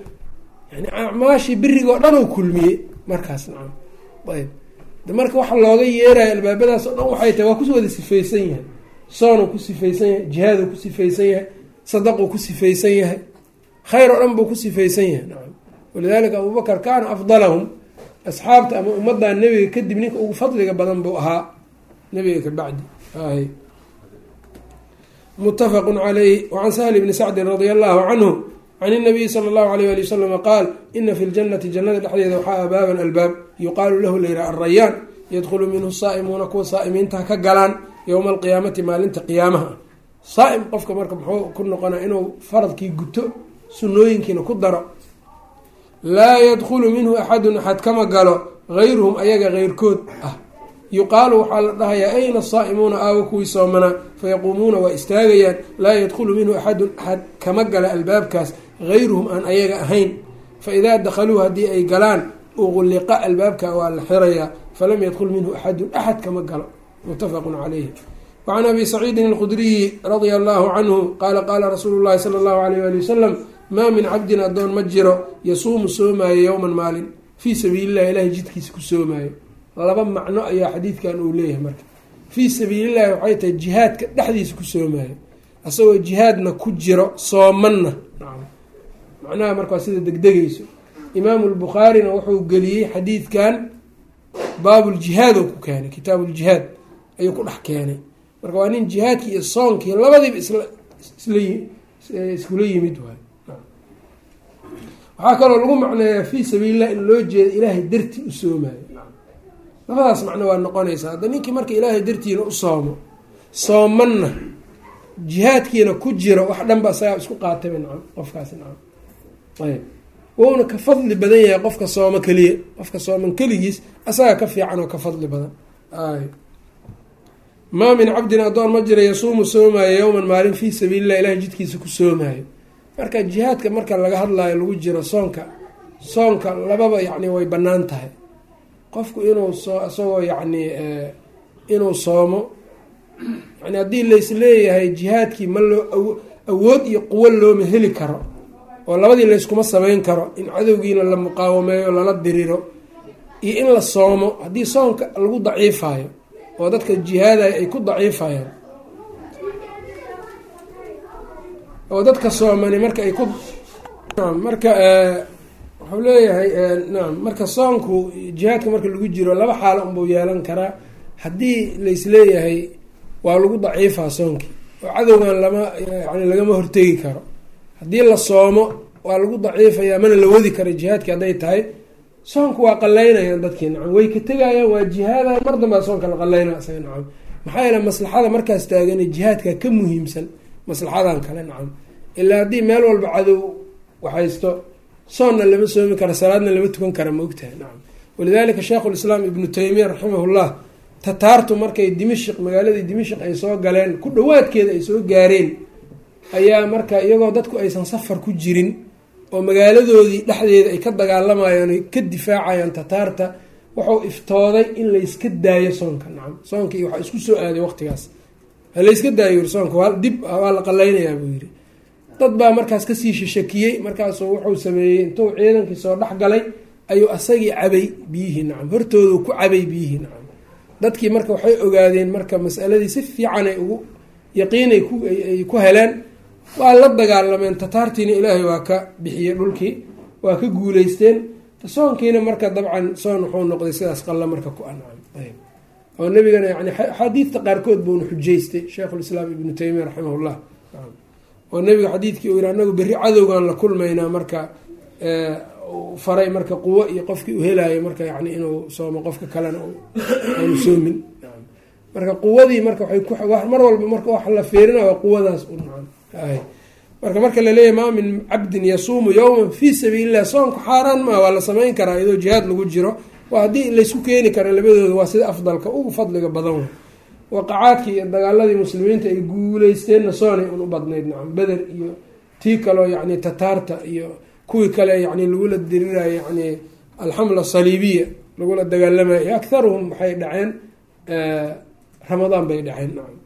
Yani acmaashii biriga oo dhan uu kulmiyey markaas nacam. Ayb. Marka waxa looga yeerayo albaabadaas oo dhan waxay tahay waa ku wada sifaysan yahay. Soonuu ku sifaysan yahay jihaaduu ku sifaysan yahay sadaquu ku sifaysan yahay khayr oo dhan buu ku sifaysan yahay nacam. Walidalika abubakar kaana afdalahum asxaabta ama ummaddan nebiga kadib ninka ugu fadliga badan buu ahaa nebiga ka bacdi. Ay mutafaqu calayh wacan sahli bni sacdin radia allahu canhu can inabiyi sala allahu alayh ali wasalama qaal ina fi ljannati jannada dhexdeeda waxaa baaban albaab. Yuqaalu lahu layra alrayaan yadkhulu minhu saa'imuuna kuwa saa'imiinta ka galaan yowma alqiyaamati maalinta qiyaamaha. Saa'im qofka marka muxuu ku noqonaa inuu faradkii guto sunnooyinkiina ku daro laa yadkhulu minhu axadun axad kama galo gayruhum ayaga keyrkood ah. Yuqaalu waxaa la dhahayaa ayna saa'imuuna aawo kuwii soomanaa fayaquumuuna waa istaagayaan laa yadkhulu minhu axadun axad kama gala albaabkaas gayruhum aan ayaga ahayn. Fa idaa dakhaluu haddii ay galaan uqliqa albaabka waa la xirayaa falam yadkhul minhu axadun axad kama galo. Muttafaqun calayhi. Wacan abi saciidin alkhudriyi radia allahu canhu qaala qaala rasuulu llahi sala allahu alayh ali wasalam maa min cabdin addoon ma jiro yasuumu soomaayo yowman maalin. Fii sabiilillahi ilahay jidkiisa ku soomaayo. Laba macno ayaa xadiidkan uu leeyahay marka. Fii sabiilillahi waxay tahay jihaadka dhexdiisa ku soomaayo. Asagoo jihaadna ku jiro soomanna. Macnaha marka waa sida degdegayso. Imaamu lbukhaarina wuxuu geliyey xadiidkan baabuljihaad oo ku keenay kitaabuuljihaad ayuu ku dhex keenay. Marka waa nin jihaadkii iyo soonkii labadiiba isla iskula yimid waay waxaa kaloo lagu macneeyaa fii sabiililah in loo jeeda ilaahay dartii u soomaayo. Labadaas macno waa noqonaysaa. Hadda ninkii marka ilaahay dartiina u soomo soomanna jihaadkiina ku jiro wax dhan ba isagaa isku qaataba nacam qofkaasi nacam. Ayb wouna ka fadli badan yahay qofka sooma keliya qofka sooman keligiis asagaa ka fiican oo ka fadli badan. Ay maa min cabdin addoon ma jira yasuumu soomaayo yowman maalin fii sabiililah ilahay jidkiisa ku soomaayo marka jihaadka marka laga hadlayo lagu jiro soonka soonka lababa yacni way bannaan tahay. Qofku inuu soo isagoo yacni inuu soomo yani haddii laysleeyahay jihaadkii ma loo awood iyo quwo looma heli karo oo labadii layskuma samayn karo in cadowgiina la muqaawameeyo lala diriro iyo in la soomo haddii soonka lagu daciifayo oo dadka jihaadaya ay ku daciifayaan oo dadka soomani marka ay ku marka wuxuu leeyahay nacam marka soonku jihaadka marka lagu jiro laba xaalo unbuu yeelan karaa. Haddii laisleeyahay waa lagu daciifaa soonkii oo cadowgan lama yani lagama hortegi karo. Haddii la soomo waa lagu daciifayaa mana la wadi karo jihaadki hadday tahay. Soonku waa qalaynayaan dadkii nacam way ka tegayaan waa jihaada mar dambaa soonka la qalaynaya isaga nacam maxaa yeele maslaxada markaas taagane jihaadka ka muhiimsan maslaxadan kale nacam. Ilaa haddii meel walba cadow waxhaysto soonna lama soomi karo salaadna lama tukan kara ma ogtahay nacam. Walidalika sheikhulislaam ibnu taymiya raximahullah tataartu markay dimashik magaaladii dimashik ay soo galeen ku dhawaadkeeda ay soo gaareen ayaa marka iyagoo dadku aysan safar ku jirin oo magaaladoodii dhexdeeda ay ka dagaalamayaan ay ka difaacayaan tataarta wuxuu iftooday in layska daayo soonka nacam. Soonkii waxaa isku soo aaday waqtigaas halayska daayo yiri soonka waa dib waa la qalaynayaa buu yiri dad baa markaas ka sii shashakiyey markaasuu wuxuu sameeyey intuu ciidankii soo dhex galay ayuu asagii cabay biyihii nacam. Hortoodu ku cabay biyihii nacam. Dadkii marka waxay ogaadeen marka masaladii si fiican ay ugu yaqiinay ay ku heleen waa la dagaalameen tataartiina ilaahay waa ka bixiyey dhulkii waa ka guuleysteen soonkiina marka dabcan soon wuxuu noqday sidaas qalla marka ku ancam oo nabigana yani axaadiidta qaarkood buuna xujaystay sheikhulislaam ibnu taymiya raximahullah. Oo nabiga xadiidkii uu yihi anagu berri cadowgan la kulmaynaa marka faray marka quwo iyo qofkii u helaayo marka yani inuu soomo qofka kalena aanu soomin. Marka quwadii marka waay mar walba marka wax la feerina waa quwadaas marka marka laleeyahy maa min cabdin yasuumu yowman fii sabiililah soonku xaaraan maa waa la samayn karaa iyadoo jihaad lagu jiro waa haddii laysku keeni kara labadooda waa sida afdalka ugu fadliga badan waqacaadkii iyo dagaaladii muslimiinta ay guuleysteenna soonay un u badnayd nacam beder iyo tii kaloo yani tataarta iyo kuwii kale yani lagula dirirayo yani alxamla saliibiya lagula dagaalamayo akharuhum waxay dhaceen ramadaan bay dhaceen nacam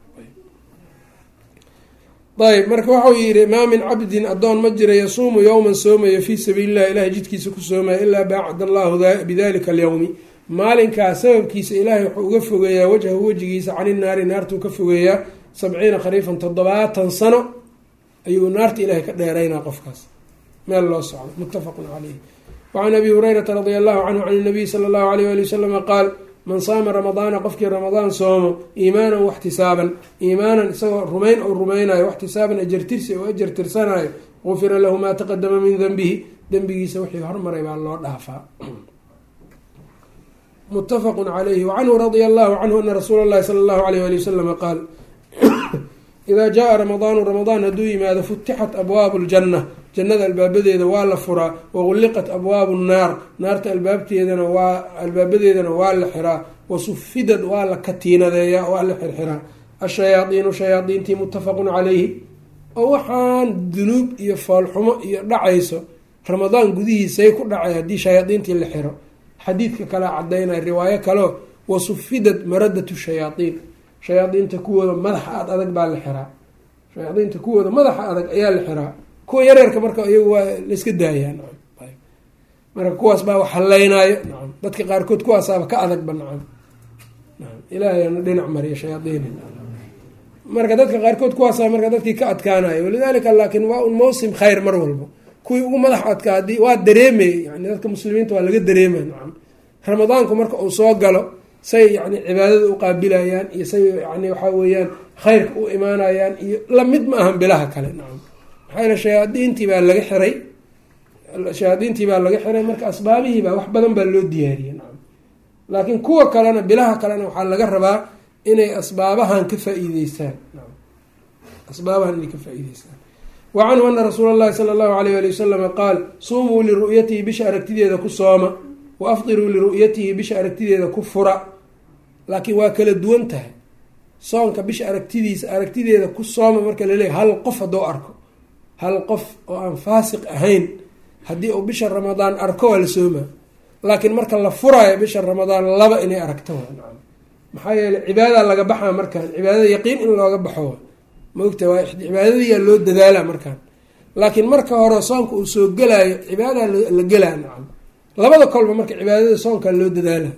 ayb marka waxau yihi maa min cabdin addoon ma jira yasuumu yowman soomayo fii sabiili llah ilahay jidkiisa ku soomaya ilaa baacad allahu bidalika alyowmi maalinkaas sababkiisa ilaahay wuxuu uga fogeeyaa wajhahu wejigiisa cani naari naartuu ka fogeeyaa sabciina khariifan toddobaatan sano. Ayuu naarta ilahay ka dheeraynaa qofkaas. Meel loo socdo. Muttafaqun caleyh wacan abi hurayrata radia allahu canhu can nabiy sala allahu alayh ali wasalama qaal man saama ramadaana qofkii ramadaan soomo iimaanan waxtisaaban iimaanan isagoo rumayn ou rumaynayo waxtisaaban ajartirsi oo ajar tirsanayo gufira lahu maa taqadama min denbihi dembigiisa wixii hormaray baa loo dhaafaa. Mutafaqu calayhi wacanhu radia allahu canhu ana rasuula اllahi sala allahu alayh ali wasalama qaal idaa jaa ramadaanu ramadaan hadduu yimaado futixat abwaabu ljanna jannada albaabadeeda waa la furaa wagulliqat abwaabu nnaar naarta albaabteedana waa albaabadeedana waa la xiraa wasufidad waa la katiinadeeyaa waa la xirxiraa ashayaadiinu shayaadiintii muttafaqun calayhi oo waxaan dunuub iyo foolxumo iyo dhacayso ramadaan gudihiisay ku dhacay haddii shayaadiintii la xiro xadiidka kalea cadaynaya riwaayo kaleo wasufidad maradatu shayaaiin shayaadiinta kuwooda madaxa ad adag baa la xiraa. shayaadiinta kuwooda madaxa adag ayaa la xiraa. kuwa yareerka marka iyagu waa layska daayaa marka kuwaas baa wax haleynaayo nacam dadka qaarkood kuwaasaaba ka adagba nacam nacam ilaahayana dhinac mariya shayaadiini marka dadka qaarkood kuwaasaa marka dadkii ka adkaanayo walidaalika laakiin waa un mawsim khayr mar walbo kuwii ugu madax adkaa haddii waa dareemay yani dadka muslimiinta waa laga dareemay nacam ramadaanku marka uu soo galo say yani cibaadada u qaabilayaan iyo say yani waxaa weeyaan khayrka u imaanayaan iyo la mid ma ahan bilaha kale. Nacam maxaa yele shayaadiintii baa laga xiray. Shayaadiintii baa laga xiray marka asbaabihii baa wax badan baa loo diyaariyey. Nacam laakiin kuwa kalena bilaha kalena waxaa laga rabaa inay asbaabahan ka faa-iideystaan asbaabahan inay ka faa-iideystaan wacanhu ana rasuula allahi sala allahu alayh ali wasalama qaal suumuu liru'yatihi bisha aragtideeda ku sooma wa afdiruu liru'yatihi bisha aragtideeda ku fura laakiin waa kala duwan tahay. Soonka bisha aragtidiisa aragtideeda ku sooma marka laleeyahy hal qof hadduu arko hal qof oo aan faasiq ahayn haddii uu bisha ramadaan arko waa la soomaa laakiin marka la furaayo bisha ramadaan laba inay aragto maxaa yeeley cibaada laga baxaa markaan cibaadada yaqiin in looga baxo maogta waa cibaadadiyaa loo dadaala markaan. Laakiin marka hore soonka uu soo gelaayo cibaadadaa la gelaa nacam. Labada kolba marka cibaadada soonkaa loo dadaala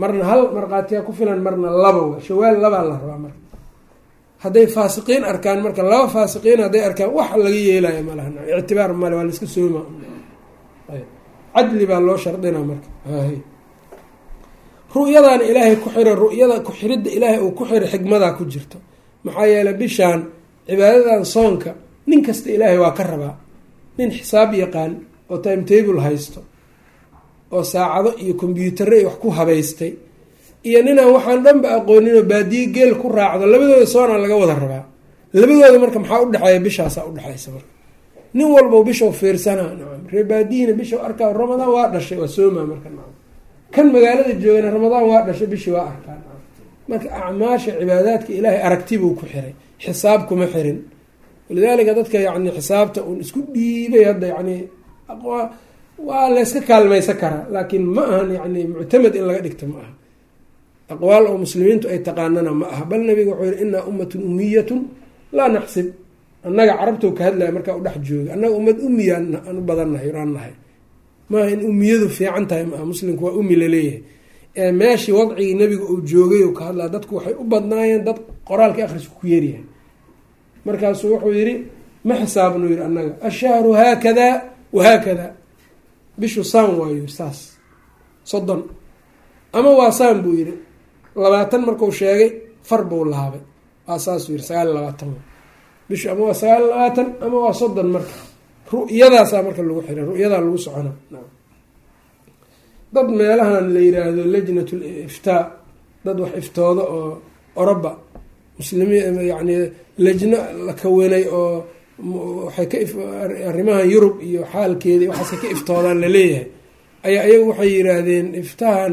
marna hal markhaatiyaa ku filan marna laba wa shawaal labaa la rabaa marka. Hadday faasiqiin arkaan marka laba faasiqiin hadday arkaan wax laga yeelayo malaha ictibaar male waa laiska sooma cadli baa loo shardina marka. Ru'yadana ilaahay ku xira ru'yada ku-xiridda ilaahay uu ku xira xikmadaa ku jirto. Maxaa yeeley bishaan cibaadadan soonka nin kasta ilaahay waa ka rabaa. Nin xisaab yaqaan oo time table haysto oo saacado iyo kombyuutare wax ku habaystay. Iyo ninaan waxaan dhanba aqooninoo baadiye geel ku raacdo labadooda soona laga wada rabaa. Labadooda marka maxaa udhexeeya bishaasaa udhexaysa marka. Nin walba bishau fiirsanaa nacam ree baadiyina bishau arkaa ramadaan waa dhashay waa soomaa marka nacam kan magaalada joogana ramadaan waa dhashay bishii waa arkaa nacam marka acmaasha cibaadaadka ilaahay aragtibuu ku xiray xisaab kuma xirin. Walidaalika dadka yani xisaabta uun isku dhiibay hadda yani waa layska kaalmaysan karaa laakiin ma ahan yani muctamed in laga dhigto ma aha aqwaal oo muslimiintu ay taqaanana ma aha. Bal nabiga wuxuu yihi inaa ummatun umiyatun laa naxsib. Annaga carabtou ka hadlaya markaa u dhex jooga annaga ummad umiya aan u badannahay aan nahay. Maaha in umiyadu fiican tahay maaha muslimku waa umi la leeyahay ee meeshii wadcigii nebiga uu joogay ka hadlaa dadku waxay u badnaayeen dad qoraalka akhrisku ku yeeryahay markaasuu wuxuu yihi ma xisaabnu yihi annaga ashahru haakada wahaakada bishu saan waayo saas. Soddon. Ama waa saan buu yihi labaatan marku sheegay far buu laabay waa saasuu yihi sagaal labaatan. Bishu ama waa sagaal labaatan ama waa soddon marka. Ru'yadaasaa marka lagu xiray ru'yadaa lagu socona dad meelahan la yiraahdo lajnat iftaa. Dad wax iftooda oo oroba muslimiin yani lajno la kawanay oo waxay ka arrimahan yurub iyo xaalkeeda waxaasay ka iftoodaan la leeyahay ayaa iyagu waxay yiraahdeen iftahan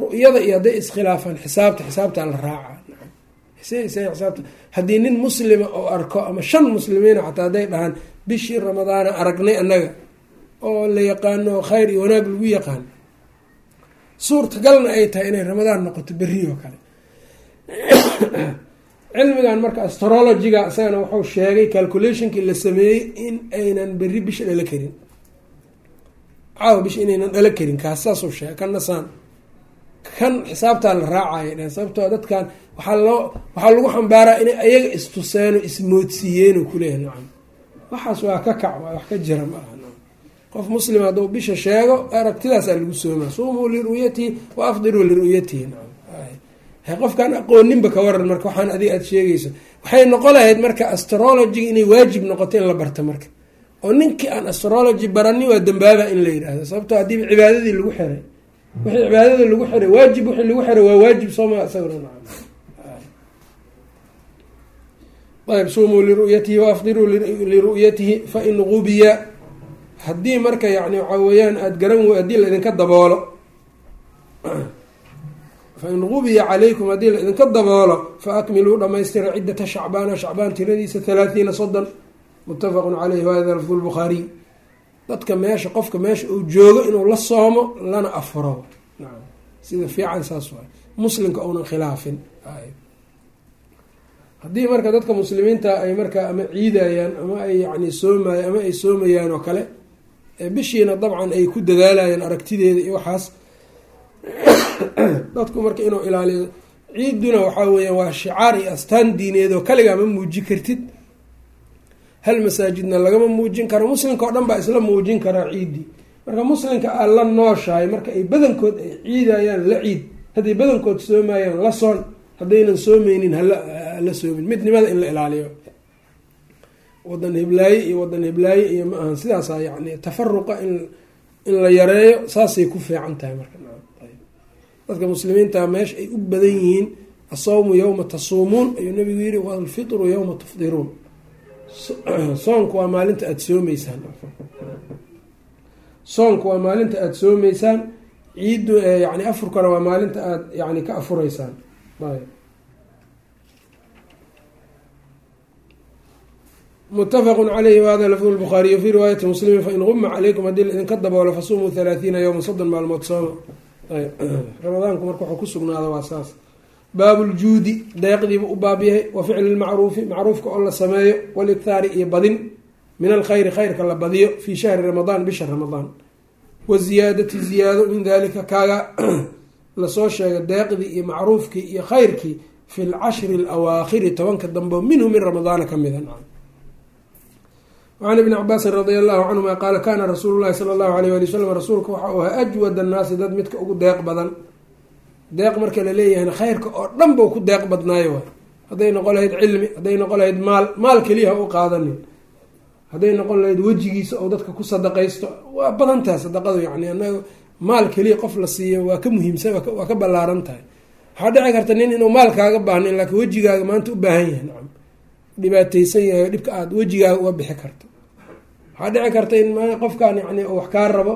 ru'yada iyo hadday iskhilaafaan xisaabta xisaabtaa la raaca xisaabta. Haddii nin muslima oo arko ama shan muslimiina xataa hadday dhahaan bishii ramadaana aragnay annaga oo la yaqaano khayr iyo wanaag lagu yaqaan suurtagalna ay tahay inay ramadaan noqoto berri oo kale cilmigan marka astrologiga isagana wuxuu sheegay calculationkii la sameeyey in aynan berri bisha dhala karin. Caawa bisha inaynan dhala karin kaas saasuu sheegay. Kana saan kan xisaabtaa la raacaya sababtoo dadkan waxaa loo waxaa lagu xambaaraa inay ayaga istuseen oo ismoodsiiyeen oo kuleeyahay nacam waxaas waa ka kac waa wax ka jira ma aha qof muslim hadduu bisha sheego aragtidaasaa lagu soomaa. Suumuu liru'yatihi wa afdiruu liru'yatihi nacam qofkaan aqooninba ka waran marka waxaan adiga aada sheegayso waxay noqon lahayd marka astrologiga inay waajib noqoto in la barto marka. Oo ninkii aan astrology baranin waa dambaaba in la yidhaahdo sababtoo haddiiba cibaadadii lagu xiray. Wixii cibaadada lagu xiray waajib wixii lagu xiray waa waajib sooma isaguna ayb suumuu liru'yatihi waafdiruu liru'yatihi fain gubiya haddii marka yani waxaa weeyaan aada garan w haddii la idinka daboolo fain gubiya calaykum haddii la idinka daboolo fa akmiluu dhamaystira ciddata shacbaana shacbaan tiradiisa halaathiina soddon muttafaqun caleyhi wahada lafdu lbukhaariy dadka meesha qofka meesha uu joogo inuu la soomo lana afuro sida fiican saas waay muslimka uunan khilaafin haddii marka dadka muslimiinta ay markaa ama ciidayaan ama ay yani soomay ama ay soomayaan oo kale bishiina dabcan ay ku dadaalayaan aragtideeda iyo waxaas [coughs] dadku marka inuu ilaaliyo ciiduna waxaa weeyaan waa shicaar iyo astaan diineed oo kaligaa ma muuji kartid. Hal masaajidna lagama muujin karo muslimka oo dhan baa isla muujin karaa ciiddii marka muslimka aad la nooshahay marka ay badankood ay ciidayaan la ciid hadday badankood soomayaan la soon haddaynan soomeynin hala soomin. Midnimada in la ilaaliyo. Wadan hiblaaye iyo wadan hiblaaye iyo ma ahan sidaasa yani tafaruqa in in la yareeyo saasay ku fiican tahay marka dadka muslimiinta meesha ay u badan yihiin asawmu yowma tasuumuun ayuu nabigu yihi walfitru yowma tufdiruun. [clears throat] Soonku waa maalinta aada soomeysaan soonku waa maalinta aada soomeysaan ciiddu yani afurkana waa maalinta aada yani ka afureysaan mutafaqu caleyhi wahada lafdu lbukhaariy fii riwaayati muslimi fain guma calaykum haddii laidinka daboolo fasumuu halaathiina yowma soddon maalmood sooma ramadaanku marka wuxuu ku sugnaada waa saas. Baabuljuudi deeqdiibu u baab yahay wa ficli lmacruufi macruufka oo la sameeyo walikhaari iyo badin min alkhayri khayrka la badiyo fii shahri ramadaan bisha ramadaan waziyaadati ziyaado min dalika kaaga [clears throat] la soo sheegay deeqdii iyo macruufkii iyo khayrkii fi lcashri alawaakhiri tobanka dambe minhu min ramadaana ka mida wacan ibni cabaasin radia allahu canhuma qaala kaana rasuulu llahi sala allahu alayh ali wasalam rasuulka waxa uu ahaa ajwad annaasi dad midka ugu deeq badan deeq marka la leeyahayna khayrka oo dhan bau ku deeq badnaayo waay hadday noqon lahayd cilmi hadday noqon lahayd maal maal keliya ha u qaadanin hadday noqon lahayd wejigiisa oo dadka ku sadaqaysto waa badan tahay sadaqadu yani anaga maal keliya qof la siiyo waa ka muhiimsan waa ka ballaaran tahay waxaa dhici karta nin inuu maal kaaga baahnayn laakiin wejigaaga maanta u baahan yahay nacam dhibaateysan yahay dhibka aada wejigaaga uga bixi karto. Waxaa dhici karta in qofkaan yani wax kaa rabo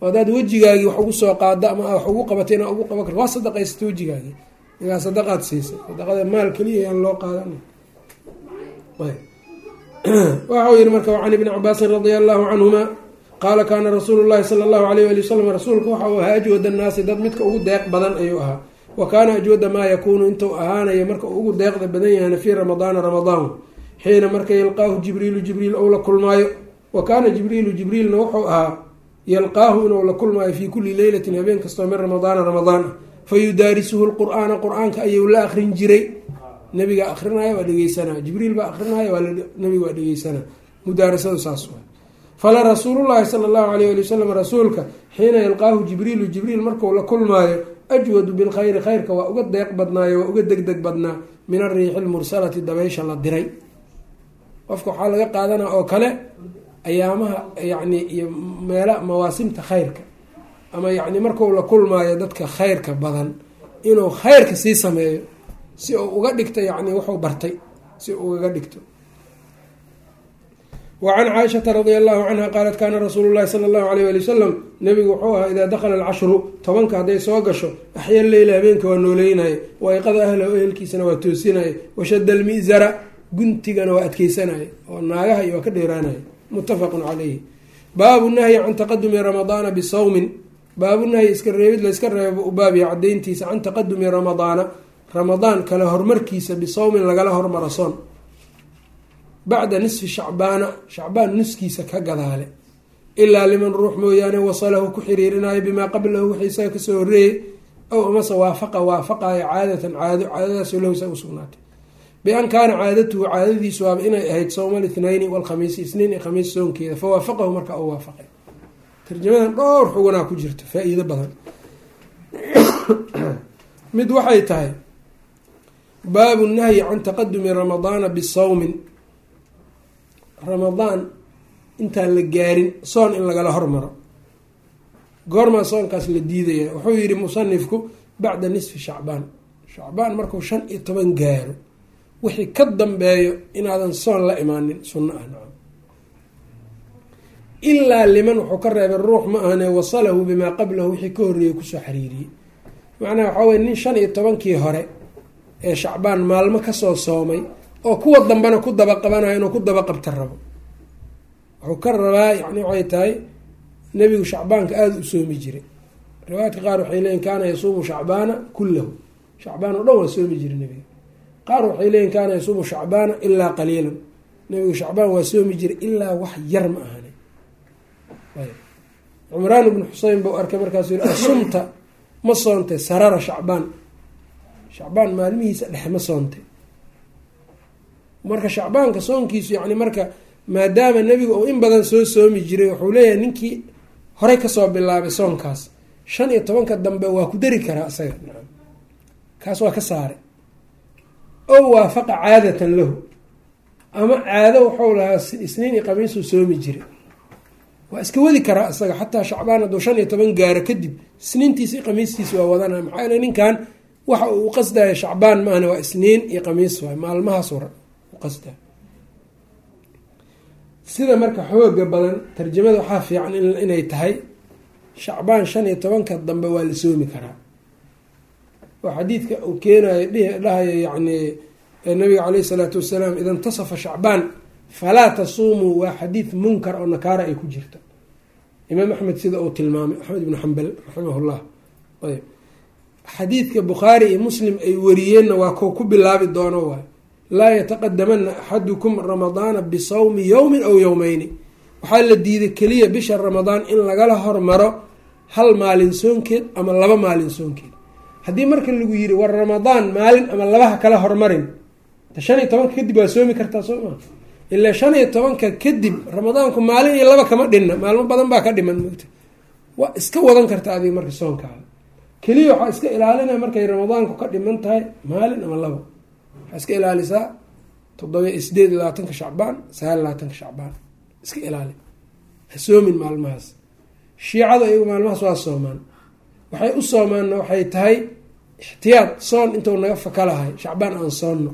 hadaad wejigaagii wax ugu soo qaado ama wax ugu qabato inaa ugu qaban karto. Waa sadaqaysata wejigaagii igaa sadaqaad siisay. Sadaqada maal keliya yaan loo qaadan. [clears throat] Waxau yihi marka can ibni cabaasin radia allahu canhuma qaala kaana rasuulu llahi sala allahu alayh ali wasalam rasuulka waxa uu ahaa ajwad annaasi dad midka ugu deeq badan ayuu ahaa wa kaana ajwada maa yakuunu intuu ahaanayo marka uu ugu deeqda badan yahayna fii ramadaana ramadaan xiina marka yalqaahu jibriilu jibriil ou la kulmaayo wa kaana jibriilu jibriilna wuxuu ahaa yalqaahu inuu la kulmaayo fii kulli leylatin habeen kastoo min ramadaana ramadaan ah fa yudaarisuhu lqur-aana qur'aanka ayuu la akrin jiray nabigaa akrinaya waa dhegeysanaya jibriil baa akrinaya nabiga waa dhegeysanaya mudaarasadu saas fala rasuulullahi sala allahu alayh ali wasalam rasuulka xiina yalqaahu jibriilu jibriil marku la kulmaayo ajwadu bilkhayri khayrka waa uga deeq badnaayo waa uga degdeg badnaa min ariixi lmursalati dabaysha la diray. Qofka waxaa laga qaadanaa oo kale ayaamaha yacni iyo meela mawaasimta khayrka. Ama yacni marku la kulmaayo dadka khayrka badan inuu khayrka sii sameeyo si uu uga dhigto yacni wuxuu bartay si uu ugaga dhigto wa can caaishata radia allahu canha qaalat kaana rasuulu llahi sala allahu alayh ali wasalam nabigu wuxuu ahaa idaa dakhala alcashru tobanka hadday soo gasho axya leyla habeenka waa nooleynaya wa ayqada ahlahu ehelkiisana waa toosinaya washadda almizara guntigana waa adkeysanaya oo naagaha iyo waa ka dheeraanaya muttafaqun caleyhi baabu nahyi can taqadumi ramadaana bisawmin baabu nahyi iska reebid layska reebo u baabiya cadayntiisa can taqadumi ramadaana ramadaan kale horumarkiisa bisawmin lagala hormaro soon bacda nisfi shacbaana shacbaan nuskiisa ka gadaale. Ilaa liman ruux mooyaane wasalahu ku xiriirinayo bimaa qablahu wixii ka soo horeeyey ow amase waafaqa waafaqayo caadatan caado caadadaasoo lahu isaga usugnaatay bi-an kaana caadatuhu caadadiisu waaba inay ahayd sowma lithnayni walkhamiisi isniin iyo khamiis soonkeeda fa waafaqahu marka u waafaqay. Tarjamadan dhowr xugunaa ku jirto faa-iido badan. [coughs] Mid waxay tahay baabu nahyi can taqadumi ramadaana bisawmin ramadaan intaan la gaarin soon in lagala hormaro. Goormaa soonkaas la diidaya. Wuxuu yihi musanifku bacda nisfi shacbaan. Shacbaan markuu shan iyo toban gaaro wixii ka dambeeyo inaadan soon la imaanin sunno ah nacam. Ilaa liman wuxuu ka reebay ruux ma ahane wasalahu bimaa qablahu wixii ka horreeyey ku soo xariiriyey macnaha waxaa weye nin shan iyo tobankii hore ee shacbaan maalmo ka soo soomay oo kuwa dambena ku daba qabanayo inuu ku daba qabta rabo. Wuxuu ka rabaa yani waxay tahay nebigu shacbaanka aada u soomi jiray. Riwaayadka qaar waxay leeyiin kaana yasuumu shacbaana kullahu. Shacbaan oo dhan waa soomi jiray nebiga. Qaar waxay leeyiin kaana yasuumu shacbaana ilaa qaliilan nebigu shacbaan waa soomi jiray ilaa wax yar ma ahani. Cumraan ibnu xuseyn bau arkay markaasu yii asumta ma soontay sarara shacbaan. Shacbaan maalmihiisa dhexe ma soontay marka shacbaanka soonkiisu yani marka maadaama nebigu uu in badan soo soomi jiray wuxuu leeyahay ninkii horey ka soo bilaabay soonkaas shan iyo tobanka dambe waa ku dari karaa isaga. Kaas waa ka saaray. Ow waafaqa caadatan lahu. Ama caado wuxuu lahaa isniin iyo qamiisuu soomi jiray. Waa iska wadi karaa isaga xataa shacbaan hadduu shan iyo toban gaaro kadib isniintiisa iyo qamiistiisa waa wadanaya maxaa yeele ninkan waxa uu qasdaya shacbaan maahna waa isniin iyo qamiis waay maalmahaas uqasda sida marka xooga badan tarjamada waxaa fiican inay tahay shacbaan shan iyo tobanka dambe waa la soomi karaa. Oo xadiidka uu keenayo dhahayo yani nabiga caleyh isalaatu wasalaam ida intasafa shacbaan falaa tasuumuu. Waa xadiid munkar oo nakaara ay ku jirta imaam axmed sida uu tilmaamay axmed ibnu xambal raximah llah ayb xadiidka bukhaari iyo muslim ay wariyeenna waa ko ku bilaabi doono waay laa yataqadamana axadukum ramadaana bisawmi yowmin aw yowmeyni waxaa la diiday keliya bisha ramadaan in lagala hormaro hal maalin soonkeed ama laba maalin soonkeed. Haddii marka lagu yiri war ramadaan maalin ama labaha kala hormarin shan iyo tobanka kadib waa soomi kartaa soo ilaa shan iyo tobanka kadib ramadaanku maalin iyo laba kama dhinna maalmo badan baa ka dhiman mogta waa iska wadan karta adiga marka soonkaada. Keliya waxaa iska ilaalinaya markay ramadaanku ka dhiman tahay maalin ama labo waxaa iska ilaalisaa? Toddobiya sideed iyo labaatanka shacbaan sagaal labaatanka shacbaan. Iska ilaali. Ha soomin maalmahaas. Shiicada iyagu maalmahaas waa soomaan. Waxay u soomaanna waxay tahay ixtiyaad soon intuu naga fakalahay shacbaan aan soonno.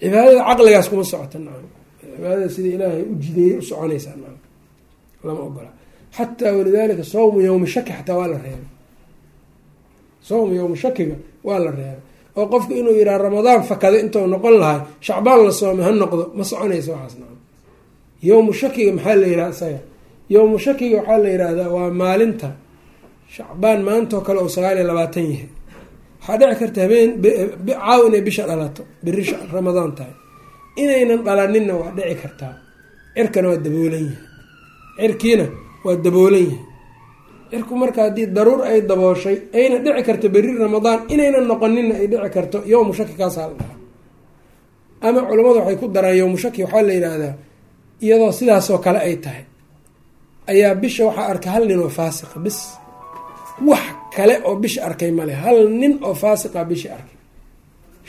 Cibaadada caqligaas kuma socota nacam. Cibaadada sida ilaahay u jideeyey u soconaysaa nacam. Lama ogola. Xataa walidaalika sawmu yowmi shaki xataa waa la reebay. Sawmu yowmi shakiga waa la reebay oo qofku inuu yidhaha ramadaan fakada intuu noqon lahay shacbaan la soomay ha noqdo ma soconaysa waxaas nacam. Yowmu shakiga maxaa la yidhaha isaga? Yowmu shakiga waxaa la yidhaahdaa waa maalinta shacbaan maantoo kale oo sagaal iyo labaatan yahay. Waxaa dhici karta habeen caaw inay bisha dhalato beri ramadaan tahay. Inaynan dhalaninna waa dhici kartaa. Cirkana waa daboolan yahay. Cirkiina waa daboolan yahay cirku marka haddii daruur ay dabooshay ayna dhici karto beri ramadaan inaynan noqoninna ay dhici karto yowmu shaki kaasaa la dhahaa ama culammadu waxay ku daraan yowmu shaki waxaa la yidhaahdaa iyadoo sidaasoo kale ay tahay. Ayaa bisha waxaa arkay hal nin oo faasiqa bis. Wax kale oo bisha arkay male hal nin oo faasiqa bisha arkay.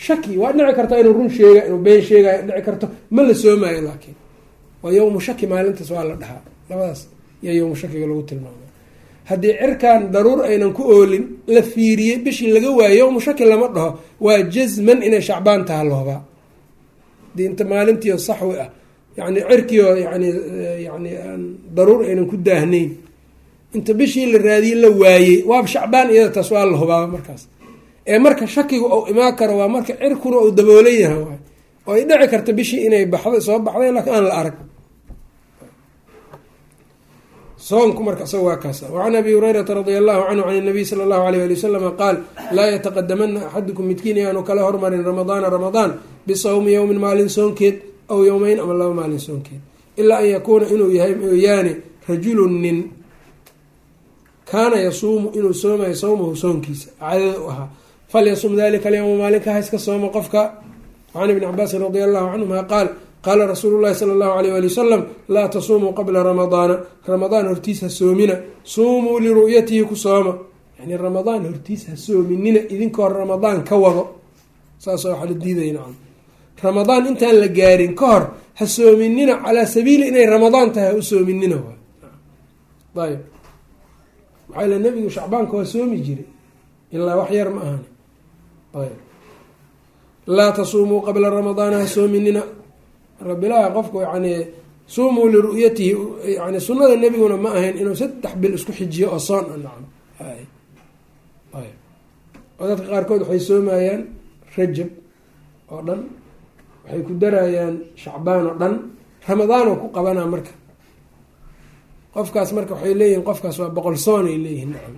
Shaki waa dhici karta inuu run sheega inuu been sheegayo dhici karto ma la soomaayo laakiin. Waa yowmu shaki maalintaas waa la dhahaa. Labadaas yaa yowmu shakiga lagu tilmaama haddii cirkan daruur aynan ku oolin la fiiriyey bishii laga waayo yowmu lama dhaho. Waa jasman inay shacbaan taha loobaa haddii inta maalintiio saxwi ah. Yani cirkioo yani yani aan daruur aynan ku daahnayn. Inta bishii la raadiyey la waayey waaba shacbaan iyada taas waa la hubaaba markaas. Ee marka shakiga ou imaan karo waa marka cirkuna uu daboolan yahay oo ay dhici karta bishii inay baxda soo baxday laakiin aan la arag soonku marka isaga waa kaas wacan abi hurayrata radia allahu canhu can nabiy sala allahu alayh ali wasalama qaal laa yataqadamana axadukum midkiin yaanu kala hormarin ramadaana ramadaan bisawmi yowmin maalin soonkeed aw yowmeyn ama laba maalin soonkeed. Ilaa an yakuuna inuu yahay mooyaane rajulun nin. Kaana yasuumu inuu soomayo sawmahu soonkiisa cadada u ahaa. Falyasum dalika alyowma maalinka ha iska sooma qofka. Can ibni cabaasin radia allahu canhuma qaal qaala rasuulu llahi sala allahu alayh ali wasalam laa tasuumuu qabla ramadaana ramadaan hortiis ha soomina suumuu liru'yatihi ku sooma yani ramadaan hortiis ha soominina idinkoo ramadaan ka wado saasoo waxaa la diidaya nacam ramadaan intaan la gaarin ka hor ha soominina calaa sabiili inay ramadaan tahay ha u soominina ayb maxaa yle nabigu shacbaanka waa soomi jiray ilaa wax yar ma ahani ayb laa tasuumuu qabla ramadaana ha soominina marka bilaaha qofku yani suumuu liru'yatihi yani sunada nebiguna ma ahayn inuu saddex bil isku xijiyo oo soon a nacam. Oo dadka qaarkood waxay soomayaan rajab oo dhan waxay ku darayaan shacbaan oo dhan ramadaanoo ku qabanaa marka. Qofkaas marka waxay leeyihiin qofkaas waa boqol soon ay leeyihiin nacam.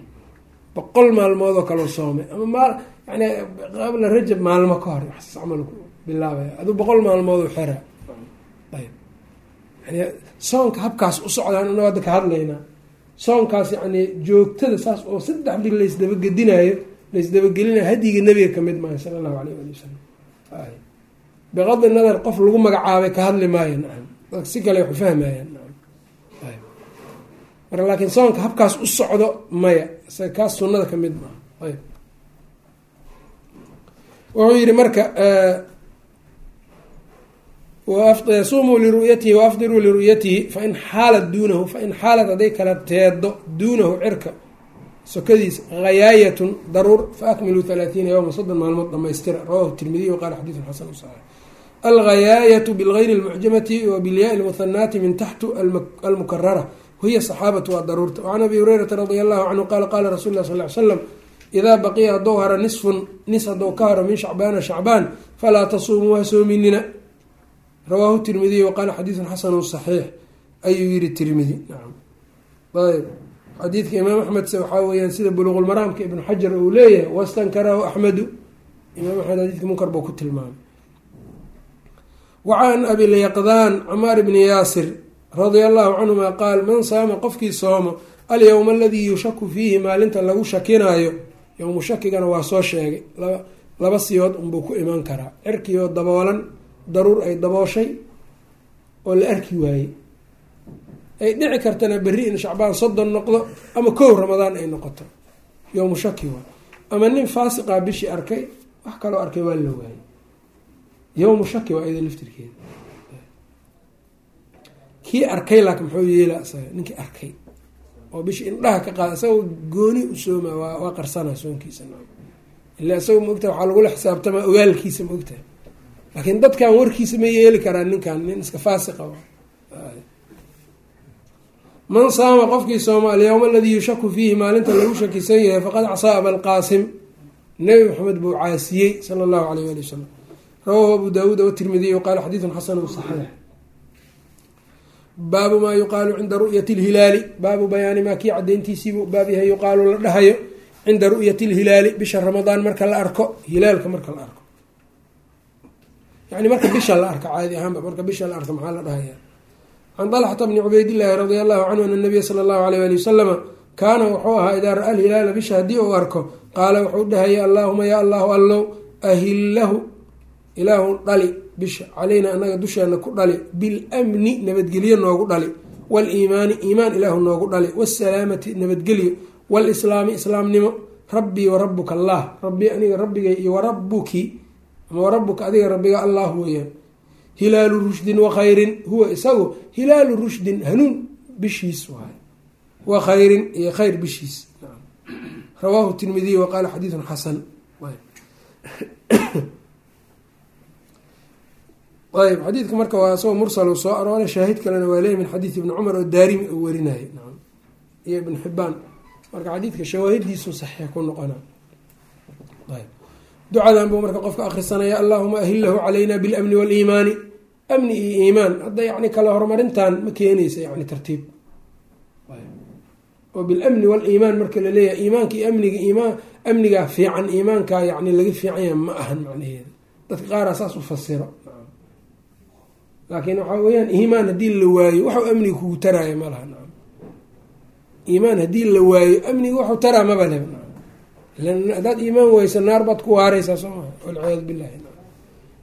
Boqol maalmoodoo kaloo soomay. Ama maal yani qabla rajab maalmo ka hor waxsaas camal bilaabaya aduu boqol maalmood u xera yani soonka habkaas u socdaan ana hadda ka hadlaynaa soonkaas yani joogtada saas oo saddex bil laysdabagedinayo laysdabagelinayo hadyiga nebiga ka mid maayo sala allahu alayh ali wasalam biqadi nadar qof lagu magacaabay ka hadli maayo dadka si kale waxu fahmayaan marka laakiin soonka habkaas u socdo maya isaga kaas sunnada ka mid maaha. Ayb wuxuu yihi marka sumuu liru'yatihi waafdiruu liru'yatihi fain xaalat duunahu fain xaalat hadday kala teedo duunahu cirka sokadiisa hayaayatun daruur faakmiluu halaathiina yowma soddon maalmood dhamaystira rawahu tirmidiy waqala xadiidun xasan saxiix alghayaayatu bilgayri lmucjamati wa bilyaai lmuhanaati min taxtu almukarara wahiya saxaabatu waa daruurta wacan abi hureyrata radia allahu canhu qaala qaala rasul lah sal ly slam idaa baqiya haddou haro nisfun nis haddou ka haro min shacbaana shacbaan falaa tasuumuu ha soominina rawaahu tirmidiy waqaala xadiidun xasanu saxiix ayuu yiri tirmidi. Ayb xadiidka imaam axmed se waxaa weyaan sida buluqulmaraamka ibnu xajar uu leeyahay wastankarahu axmedu. Imaam axmed xadiidka munkar buu ku tilmaamay. Wacan abilyaqdaan camaar bni yaasir radia allahu canhuma qaal man saama qofkii soomo alyowma aladii yushaku fiihi maalinta lagu shakinaayo. Yowmu shakigana waa soo sheegay. Laba siyood unbuu ku imaan karaa. Cirkioo daboolan daruur ay dabooshay oo la arki waayey. Ay dhici kartana berri in shacbaan soddon noqdo ama kow ramadaan ay noqoto. Yowmu shaki waa. Ama nin faasiqaa bishii arkay wax kaloo arkay waa la waayey. Yowmu shaki waa iyada laftirkeeda. Kii arkay laakin muxuu yeela isaga ninkii arkay. Oo bishii indhaha ka qaada isagoo gooni u sooma waa qarsana soonkiisa. Ila isaga ma ogtaha waxaa lagula xisaabtamaa ogaalkiisa ma ogtahay laakiin dadkan warkiisa ma yeeli karaa ninkan nin iska faasiqa man saama qofkii sooma alyowma aladii yushaku fiihi maalinta lagu shakisan yahay faqad casaa abalqaasim nabi maxamed buu caasiyey sala allahu alayh ali wasalam rawahu abu daawuud watirmidiy qaala xadiidun xasanu saxiix. Baabu maa yuqaalu cinda ru'yati lhilaali baabu bayaani maa kii cadayntiisiibuu baab yahay yuqaalu la dhahayo cinda ru'yati lhilaali bisha ramadaan marka la arko hilaalka marka la arko yani marka bisha la arko caadi ahaanba marka bisha la arko maxaa la dhahaya can dalxata bni cubaydillaahi radia allahu canhu ana nabiya sala allahu alayh ali wasalama kaana wuxuu ahaa idaa ra'a alhilaala bisha haddii uu arko qaala wuxuu dhahayay allaahuma yaa allahu allow ahillahu ilaahu dhali bisha caleyna anaga dusheena ku dhali bilmni nabadgelyo noogu dhali waliimaani iimaan ilaahu noogu dhali wasalaamati nabadgelyo walislaami islaamnimo rabbii warabuka allah rabbii aniga rabbigay iyo warabuki ama warabuka adiga rabbiga allah weeyaan. Hilaalu rushdin wakhayrin huwa isagu hilaalu rushdin hanuun bishiis waay wa khayrin iyo khayr bishiis. Rawaahu tirmidiy wa qaala xadiidun xasan. Ayb [coughs] xadiidka marka waa isagoo mursal soo arooray shaahid kalena waa leey min xadiid ibni cumar oo daarimi uu warinayay iyo ibn xibaan marka xadiidka shawaahidiisu saxiix ku noqona ducadan buu marka qofka akhrisanaya allahuma ahillahu calayna bilamni waliimaani. Amni iyo iimaan hadda yani kala horumarintan ma keenaysa yani tartiib. Oo bilamni waliimaan marka la leeyahay iimaanka iyo amniga iimaan amnigaa fiican iimaankaa yani laga fiicanya ma ahan macnaheeda dadka qaaraa saas u fasiro. Laakiin waxaa weyaan iimaan haddii la waayo waxu amniga kugu taraayo ma laha iimaan haddii la waayo amniga waxu taraa maba leh haddaad iimaan weyso naar baad ku waareysaa soo walciyaadu billahi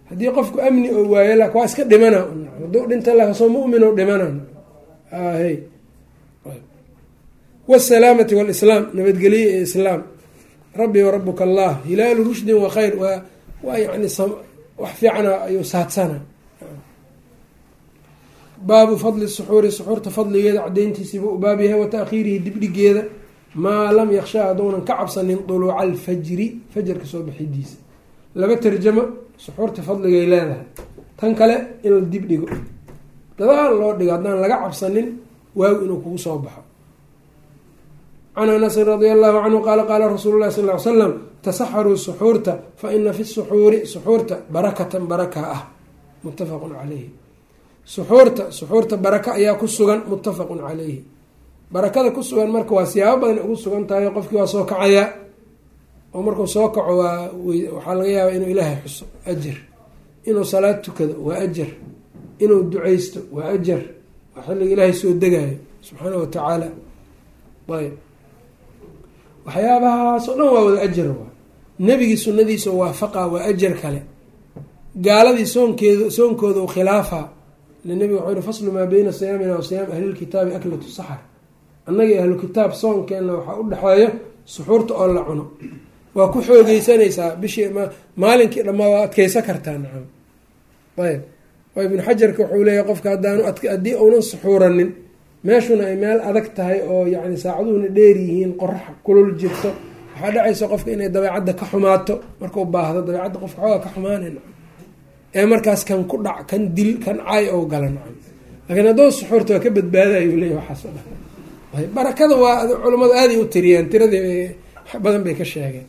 haddii qofku amni oo waayo la waa iska dhimana. Hadduu dhinta lakasoo mu'mino dhimana. Hey. Wsalaamati walislaam nabadgelye ee islaam. Rabbi warabuka allah hilaalu rushdin wa khayr. Waa waa yani wax fiicana ayuu saadsana. Baabu fadli suxuuri suxuurta fadligeeda cadayntiisiibuu u baab yahay wa taakhiirihi dibdhigeeda maa lam yakshaa hadounan ka cabsanin duluuca alfajri fajarka soo bixidiisa. Laba tarjamo suxuurta fadligay leedahay. Tan kale in la dibdhigo gadaal loo dhigo haddaan laga cabsanin waagu inuu kugu soo baxo. Can anasin radia allahu canhu qaala qaala rasuulu lahi sal ly slam tasaxaruu suxuurta fa ina fi suxuuri suxuurta barakatan baraka ah. Muttafaqun caleyhi suxuurta suxuurta baraka ayaa ku sugan muttafaqun caleyhi barakada ku sugan marka waa siyaabo badan ugu sugan tahay qofkii waa soo kacayaa oo markuu soo kaco waa waxaa laga yaabaa inuu ilaahay xuso ajar inuu salaad tukado waa ajar inuu duceysto waa ajar waa xilliga ilaahay soo degayo subxaana wa tacaala. Ayb. Waxyaabahaas oo dhan waa wada ajar waa. Nebigii sunadiisa waafaqa waa ajar kale. Gaaladii soonkeed soonkooda u khilaafa. Nabiga wuxuu yihi faslu maa beyna siyaamina wa siyaam ahlilkitaabi aklatu saxar annagii ahlu kitaab soonkeenna waxaa u dhexeeyo suxuurta oo la cuno. Waa ku xoogeysanaysaa bishii maalinkii dhammaa waa adkeysan kartaa nacam. Ayb oo ibnu xajarka wuxuu leeyahy qofka haddaanu haddii uunan suxuuranin meeshuna ay meel adag tahay oo yacni saacaduhuna dheer yihiin qorax kulul jirto waxaa dhacaysa qofka inay dabeecadda ka xumaato markuu baahdo dabeecadda qofka xoogaa ka xumaanay nacam. Ee markaas kan ku dhac kan dil kan caay ou gala nacam. Laakiin hadduu suxuurta waa ka badbaadayuu leeyahy waxaasoo dhan barakada waa culamadu aaday u tiriyeen tiradii badan bay ka sheegeen.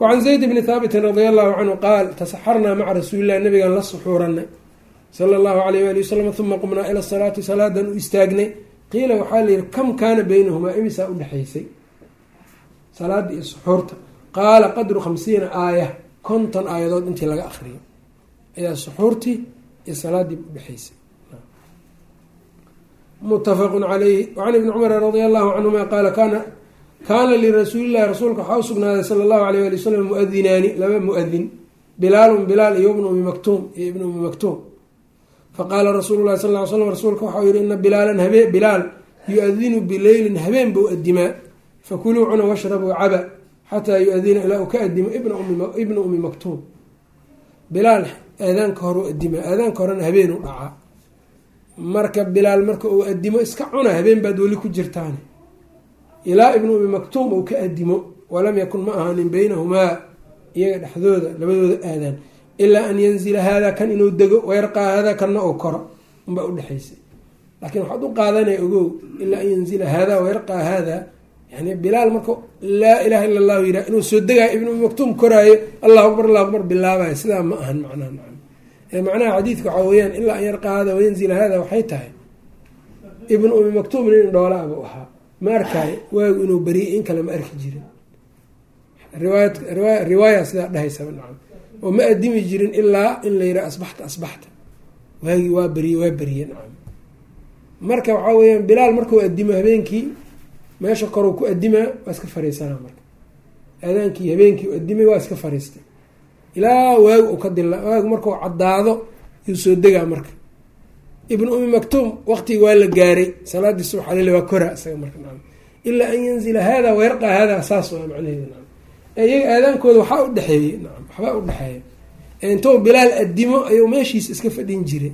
Wacan zayd bni thaabitin radia allahu canhu qaal tasaxarnaa maca rasuulilah nabigaan la suxuuranay sala allahu alayh waali wasalam uma qumnaa ila salaati salaadan u istaagnay. Qiila waxaa layihi kam kaana beynahumaa imisaa udhexaysay salaada iyo suxuurta. Qaala qadru khamsiina aaya konton aayadood intii laga akriyo ayaa suxuurtii iyo salaadii udhexaysay mutafaqun calayhi wacan ibni cumar radia allahu canhuma qaala kaana kaana lirasuulillahi rasuulka waxaa usugnaaday sala allahu alayh ali wasalam muadinaani laba muadin bilaalun bilaal iyo ibnu umi maktuum iyo ibnu umi maktuum. Faqaala rasuulu lahi sal ly slam rasuulka waxau yihi ina bilaalan habe bilaal yu-adinu bileylin habeen buu adimaa fakuluu cuna washrabuu caba xataa yu-adina ilaa uu ka adimo ibna umi maktuum. Bilaal aadaanka hore u adimaa aadaanka horena habeen u dhacaa marka bilaal marka uu adimo iska cuna habeen baad weli ku jirtaan. Ilaa ibnu umi maktuum uu ka adimo walam yakun ma ahaanin beynahumaa iyaga dhexdooda labadooda aadaan ilaa an yanzila haadaa kan inuu dego wayarqaa haadaa kanna oo koro unbaa udhexaysay laakiin waxaad u qaadanaya ogow ilaa an yanzila haadaa wayarqaa haadaa yani bilaal marka laa ilaha illa allahu yidhah inuu soo degaayo ibnu umi maktuum koraayo allahu akbar allahu akbar bilaabayo sidaa ma ahan macnaha macnaha xadiidka waxaa weyaan ilaa an yarqaa hada wayanzila hada waxay tahay. Ibnu umi maktuum nin indhoolaaba u ahaa. Ma arkaayo waagu inuu bariyay in kale ma arki jirin. Riwaaya sidaa dhahaysaba nacam. Oo ma adimi jirin ilaa in la yidhaha asbaxta asbaxta. Waagii waa beriye waa beriye nacam. Marka waxaa weyaan bilaal markuu adimo habeenkii meesha koruu ku adimaa waa iska fariisanaa marka. Aadaankii habeenkii adimay waa iska fariistay ilaa waagu ka dila waagu markuu caddaado yuu soo degaa marka. Ibnu umi maktuum waqtigi waa la gaaray salaadii subax waa koraa isaga marka ilaa an yanzila hada wayarqaa hada saas waa macnaheeda iyaga aadaankooda waxaa u dhexeeyey nacam waxbaa u dhexeeya intuu bilaal adimo ayuu meeshiisa iska fadhin jiray.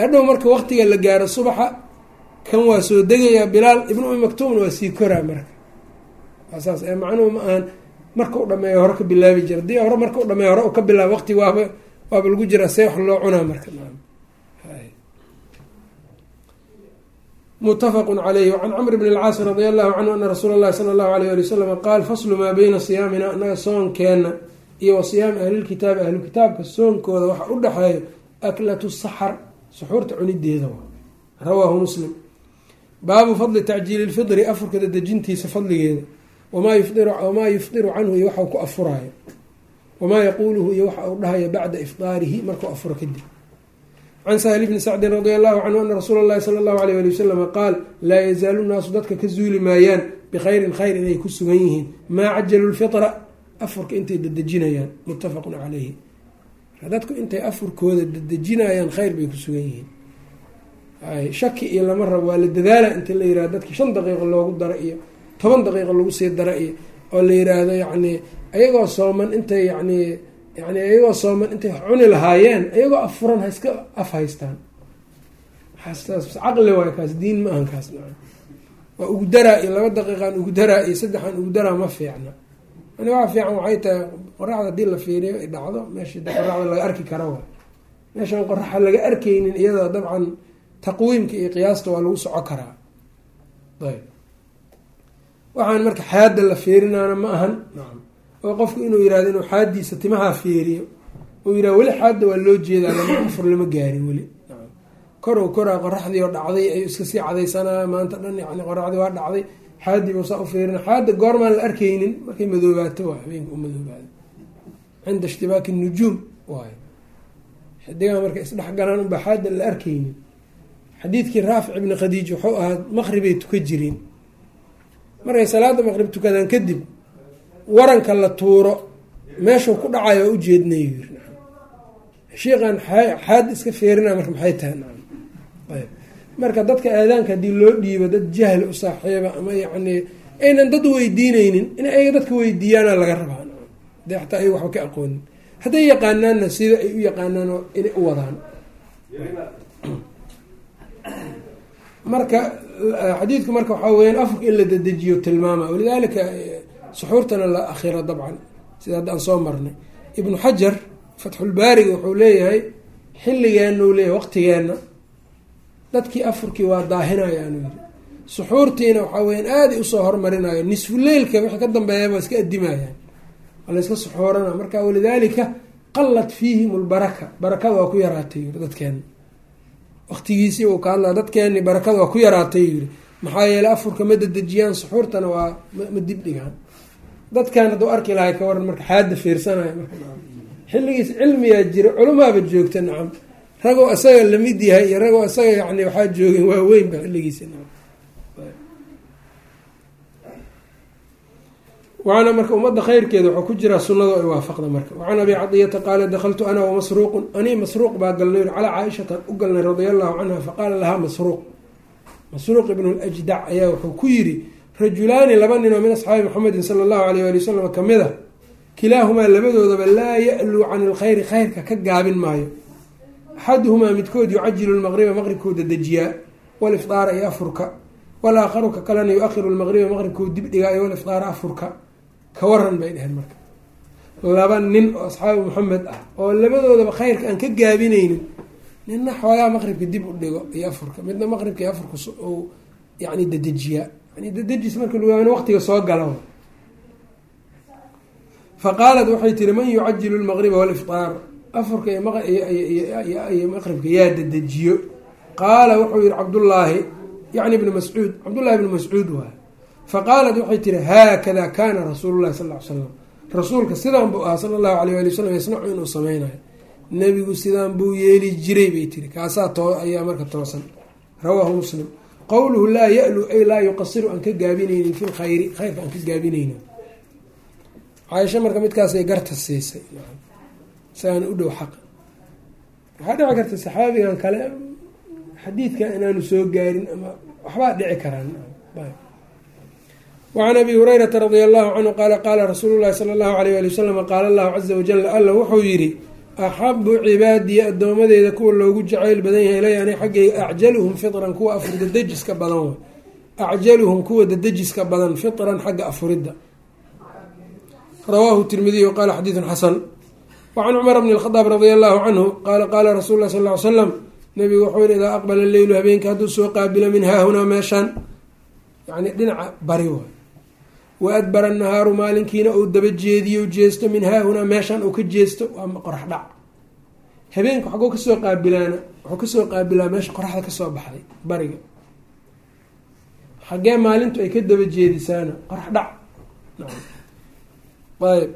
Hadhow marka waqtiga la gaaro subaxa kan waa soo degayaa bilaal ibnu umi maktuumna waa sii koraa marka. Saas macnuhu ma ahan marka u dhameeyo hore ka bilaabi jira haddii hore marka u dhameeyo hore ka bilaabo waqti waaba waaba lagu jiraa see wax loo cunaa marka. Mutafaqu caleyhi wacan camr bn اlcaas radi allahu canhu ana rasuula اllahi sala allahu alayh ali wasalam qaal faslu maa beyna siyaamina anaga soonkeena iyo wa siyaami ahlilkitaabi ahlukitaabka soonkooda waxa u dhexeeyo aklatu saxar suxuurta cunideeda rawaahu muslim. Baabu fadli tacjiili lfidri afurka dadejintiisa fadligeeda wamaa yufdiru canhu iyo waxau ku afuraayo wamaa yaquuluhu iyo waxa uu dhahayo bacda ifdaarihi markuu afuro kadib can sahli bni sacdin radia allahu canhu ana rasuula اllahi sala allahu alayh ali wasalama qaal laa yazaalu naasu dadka ka zuuli maayaan bikhayrin khayr inay ku sugan yihiin maa cajalu lfitra afurka intay dadejinayaan muttafaqun caleyhi dadku intay afurkooda dadejinayaan khayr bay ku sugan yihiin shaki iyo lama rabo waa la dadaala inta la yiraahdo dadki shan daqiiqo loogu daro iyo toban daqiiqo lagu sii dara oo la yiraahdo yacni ayagoo sooman intay yani yani iyagoo sooman intay cuni lahaayeen iyagoo afuran ha iska af haystaan. Caqli waay kaas diin ma ahan kaas waa ugu daraa iyo laba daqiiqaan ugu daraa iyo saddexaan ugu daraa ma fiicna. Yani waxa fiican waxay tahay qoraxda haddii la fiiriyo ay dhacdo meesha qoraxda laga arki kara wa meeshaan qoraxa laga arkaynin iyadoo dabcan taqwiimka iyo qiyaasta waa lagu soco karaa. Ayb waxaan marka xaada la fiirinaana ma ahan. Oo qofku inuu yiraahdo inuu xaadiisa timaha fiiriyo uu yiraahdo weli xaadda waa loo jeedaa lama afur lama gaarin weli. Korow koraa qoraxdii oo dhacday ayuu iska sii cadaysanaa maanta dhan yani qoraxdii waa dhacday xaadii buu saa u fiirina. Xaadda goormaan la arkaynin markay madoobaato waa habeenka u madoobaado. Cinda ishtibaaki nujuum waayo. Xidigaha marka isdhexgalaan unbaa xaadda la arkaynin. Xadiidkii raafic ibni khadiij wuxuu ahaa maqribay tuka jireen markay salaada maqrib tukadaan kadib waranka la tuuro meeshuu ku dhacayo waa ujeednay yiri shiiqan xaad iska feerina marka maxay tahay? Nacam ayb. Marka dadka aadaanka haddii loo dhiibo dad jahli u saaxiiba ama yacni aynan dad weydiineynin in ayaga dadka weydiiyaana laga rabaa. Hadee xataa ayaga waxba ka aqoonin. Hadday yaqaanaanna sida ay u yaqaanaan inay u wadaan. Marka xadiidku marka waxaa weyaan afurka in la dadejiyo tilmaama walidaalika suxuurtana la akhiro dabcan. Sida hadda aan soo marnay. Ibnu xajar fatxulbaariga wuxuu leeyahay xilligeenna uu leeyahay waqtigeenna dadkii afurkii waa daahinayaanu yiri suxuurtiina waxaa weyaan aaday u soo hormarinayo nisfu leylka wixii ka dambeeyaba iska adimayaan waa la suxuurana marka walidaalika qallat fiihim lbaraka barakada waa ku yaraatay yiri dadkeena waqtigiisii uu ka hadlaa dadkeeni barakada waa ku yaraatay yiri maxaa yeeley afurka ma dadejiyaan suxuurtana waa ma dib dhigaan. Dadkan hadduu arki lahay ka waran marka xaada fiirsanayo xilligiis cilmiyaa jira culamaaba joogta nacam. Ragoo isaga la mid yahay iyo ragoo isaga yani waxaa joogeen waa weynba xilligiisi nacam waana marka ummadda khayrkeeda waxaa ku jiraa sunnado ay waafaqda marka wacan abi cadiyata qaala dakhaltu ana wamasruuqun anii masruuq baa galnay calaa caaishata u galnay radia allahu canha faqaala lahaa masruuq masruuq ibnu ljdac ayaa wuxuu ku yiri rajulaani laba nin oo min asxaabi maxamedin sala allahu alayh ali wasalam ka mid a kilaahumaa labadoodaba laa ya-luu can ilkhayri khayrka ka gaabin maayo axaduhumaa midkood yucajilu lmaqriba maqribkooda dejiyaa walifdaara iyo afurka walaakharu ka kalena yu-ahiru lmaqriba maqribkoo dib dhigaayo walifdaara afurka ka waran bay dheheen marka. Laba nin oo asxaabi maxamed ah oo labadoodaba khayrka aan ka gaabinaynin nina xoogaa maqribka dib u dhigo iyo afurka. Midna maqribka iyo afurka yani dadejiyaa yani dadejis marka lugaaban waqtiga soo gala faqaalat waxay tiri man yucajilu lmaqriba waliftaar? Afurka iyo maqribka yaa dadejiyo qaala wuxuu yihi cabdullaahi yani ibnu mascuud cabdullahi ibnu mascuud waay faqaalat waxay tiri haakada kaana rasuulu llahi sal l slam rasuulka sidaan buu ahaa sala allahu alayh ali wasalam yasnacu inuu sameynayo nebigu sidaan buu yeeli jiray bay tiri kaasaa too ayaa marka toosan rawaahu muslim qowluhu laa ya-lu ay laa yuqasiru aan ka gaabinaynin fi lkhayri khayrka aan ka gaabinaynin caaisho marka midkaasay garta siisay isagaan u dhow xaqa waxaa dhici karta saxaabigan kale xadiidkan inaanu soo gaarin ama waxbaa dhici karaan wacan abi hurayrata radia allahu canhu qaala qaala rasuulu llahi sala allahu alayh ali wasalam qaala allahu caza wajal alla wuxuu yidhi axabu cibaadii addoomadeeda kuwa loogu jacayl badan yahay ilay ani xaggayga acjaluhum fitran kuwa afur dadejiska badan acjaluhum kuwa dadejiska badan fitran xagga afuridda rawaahu tirmidiy qaala xadiidun xasan wacan cumar bni lkhadaab radia allahu canhu qaala qaala rasul lah sal ly slam nabigu wuxuu yihi idaa aqbala leylu habeenka hadduu soo qaabilo min haahunaa meeshaan yani dhinaca bari waay wa adbara nahaaru maalinkiina uu daba jeediyo jeesto min haahunaa meeshaan uu ka jeesto waa qorax dhac habeenka xagoo ka soo qaabilaana wuxuu ka soo qaabilaa meesha qoraxda ka soo baxday bariga xaggee maalintu ay ka daba jeedisaana qorax dhac ayb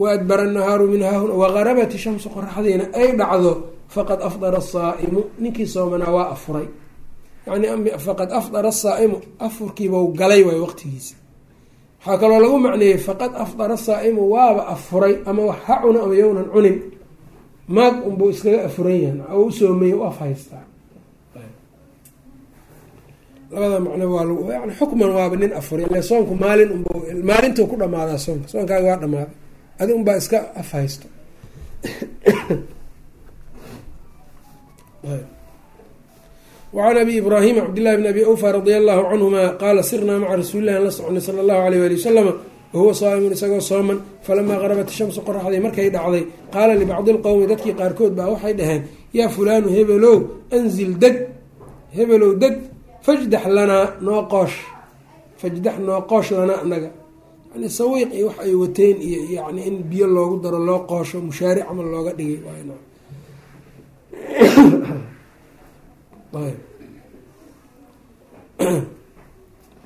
wa adbara nahaaru min haahuna wagarabat shamsu qoraxdiina ay dhacdo faqad afdara asaa'imu ninkii soomanaa waa afuray yani faqad afdara asaa'imu afurkiibau galay waay waqtigiisa waxaa kaloo lagu macneeyey faqad afdara asaa'imu waaba afuray ama wax ha cuno ama yownan cunin. Maag unbuu iskaga afuran yahay oo u soomaya u afhaystaa labada macno waa yani xukman waaba nin afuray ile soonku maalin unb maalintuu ku dhamaadaa soonka soonkaaga waa dhamaaday. Adi unbaa iska afhaysto [coughs] wacan abi ibraahim cabdillahi bn abi awfa radia allahu canhuma qaala sirnaa maca rasuulillahi an la soconay sala allahu alayh wali wasalama wahuwa saaimun isagoo sooman falamaa qarabat shamsu qoraxdii markay dhacday qaala libacdi lqowmi dadkii qaarkood baa waxay dhaheen yaa fulaanu hebelow anzil deg hebelow deg fajdax lanaa noo qoosh fajdax noo qoosh lanaa anaga yani sawiiq iyo wax ay wateen iyo yani in biyo loogu daro loo qoosho mushaaric camal looga dhigay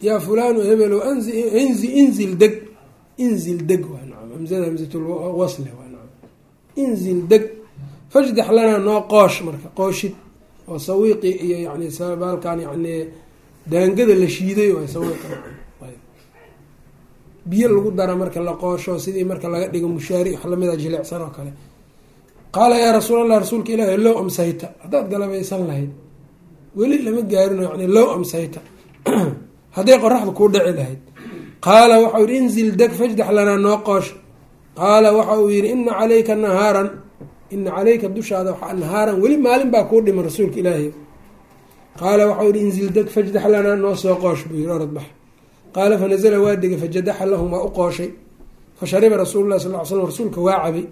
yaa fulanu hebelow inzi inzil deg inzil deg waa nacam hamzada hamzatulwasli waa nacam inzil deg fajdax lanaa noo qoosh marka qooshid oo sawiiqi iyo yani baalkan yani daangada la shiiday waay sawiiqa biyo lagu dara marka la qoosho sidii marka laga dhigo mushaari wax lamida jilicsan oo kale qaala yaa rasuul allah rasuulka ilaahi low amsayta haddaad galabaysan lahayd weli lama gaarino yani low amsayta. [clears throat] Hadday qoraxda kuu dhici lahayd. Qaala waxau yihi inzil deg fajdax lanaa noo qoosh qaala waxa uu yihi ina calayka nahaaran ina caleyka dushaada waxaa nahaaran weli maalin baa kuu dhiman rasuulka ilaahi qaala waxau yihi inzil deg fajdax lanaa noo soo qoosh buu yihi oradbax qaala fanazla waa degay fajadaxa lahum waa u qooshay. Fashariba rasuulu lah sal l slam rasuulka waa cabay.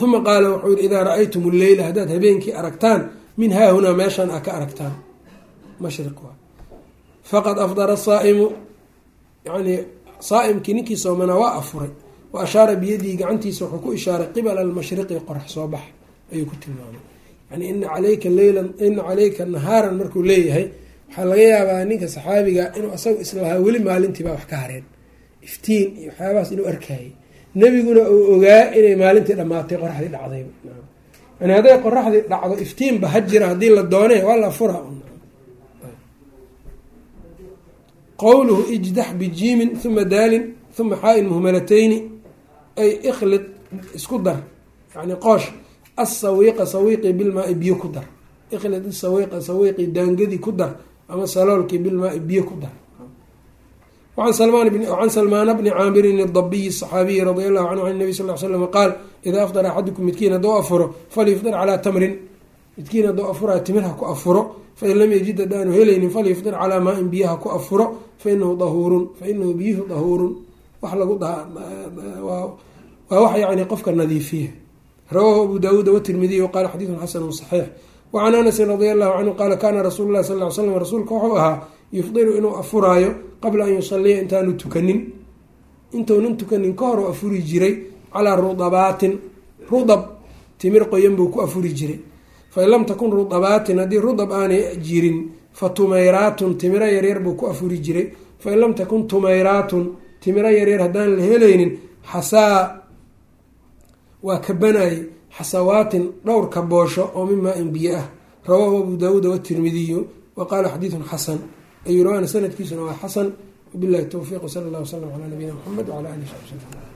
Uma qaala wuxuu yihi idaa ra'aytum lleyla haddaad habeenkii aragtaan min haahunaa meeshaan a ka aragtaan. Mashriq waa. Faqad afdara saaimu yani saaimkii ninkii soomanaa waa afuray wa ashaara biyadihi gacantiisa wuxuu ku ishaaray qibala almashriqi qorax soo bax ayuu ku tilmaamay. Yani ina caleyka leylan ina caleyka nahaaran markuu leeyahay waxaa laga yaabaa ninka saxaabiga inuu asagu islahaa weli maalintiibaa wax ka hareen. Iftiin iyo waxyaabahaas inuu arkayay. Nebiguna uu ogaa inay maalintii dhammaatay qoraxdii dhacday yani hadday qoraxdii dhacdo iftiinba ha jira haddii la doone waa la fura qowluhu ijdax bijiimin uma daalin uma xaa-in muhmalatayni. Ay ikhlid isku dar. Yani qoosh asawiiqa sawiiqi bilmaai biyo ku dar. Ikhlid sawiiqa sawiiqi daangadii ku dar. Ama saloolkii bilmaai biyo ku dar wacan salmaana bni caamirin adabiyi saxaabiyi radi allahu canhu can nabi sal l slam qaal idaa afdara axadukum midkiin hadduu afuro falyufdir calaa tamrin midkiin hadduu afura timir ha ku afuro fain lam yajid haddaanu helaynin falyufdir calaa maa-in biyo ha ku afuro fainahu dahuurun fainahu biyuhu dahuurun wax lagu waa wax yani qofka nadiifiya rawaahu abu daawuud watirmidiy waqala xadiidun xasanu saxiix wacan anasin radi allahu canhu qaala kaana rasuulu sal l slam rasuulka wuxuu ahaa yufdiru inuu afuraayo qabla an yusaliya intaanu tukanin. Intuunan tukanin ka hor afuri jiray calaa rudabaatin rudab timir qoyan buu ku afuri jiray. Fain lam takun rudabaatin haddii rudab aanay jirin fa tumayraatun timiro yaryar buu ku afuri jiray. Fain lam takun tumayraatun timiro yaryar haddaan la helaynin xasaa waa kabanayay xasawaatin dhowr kaboosho oo mimaa in biyo ah. Rawaahu abu daawuud watirmidiyu wa qaala xadiidun xasan ayuu rawaana sanadkiisuna waa xasan wabilahi towfiiq wsala allah wslam calaa nabiyina mxamed wcala alihi sabi slm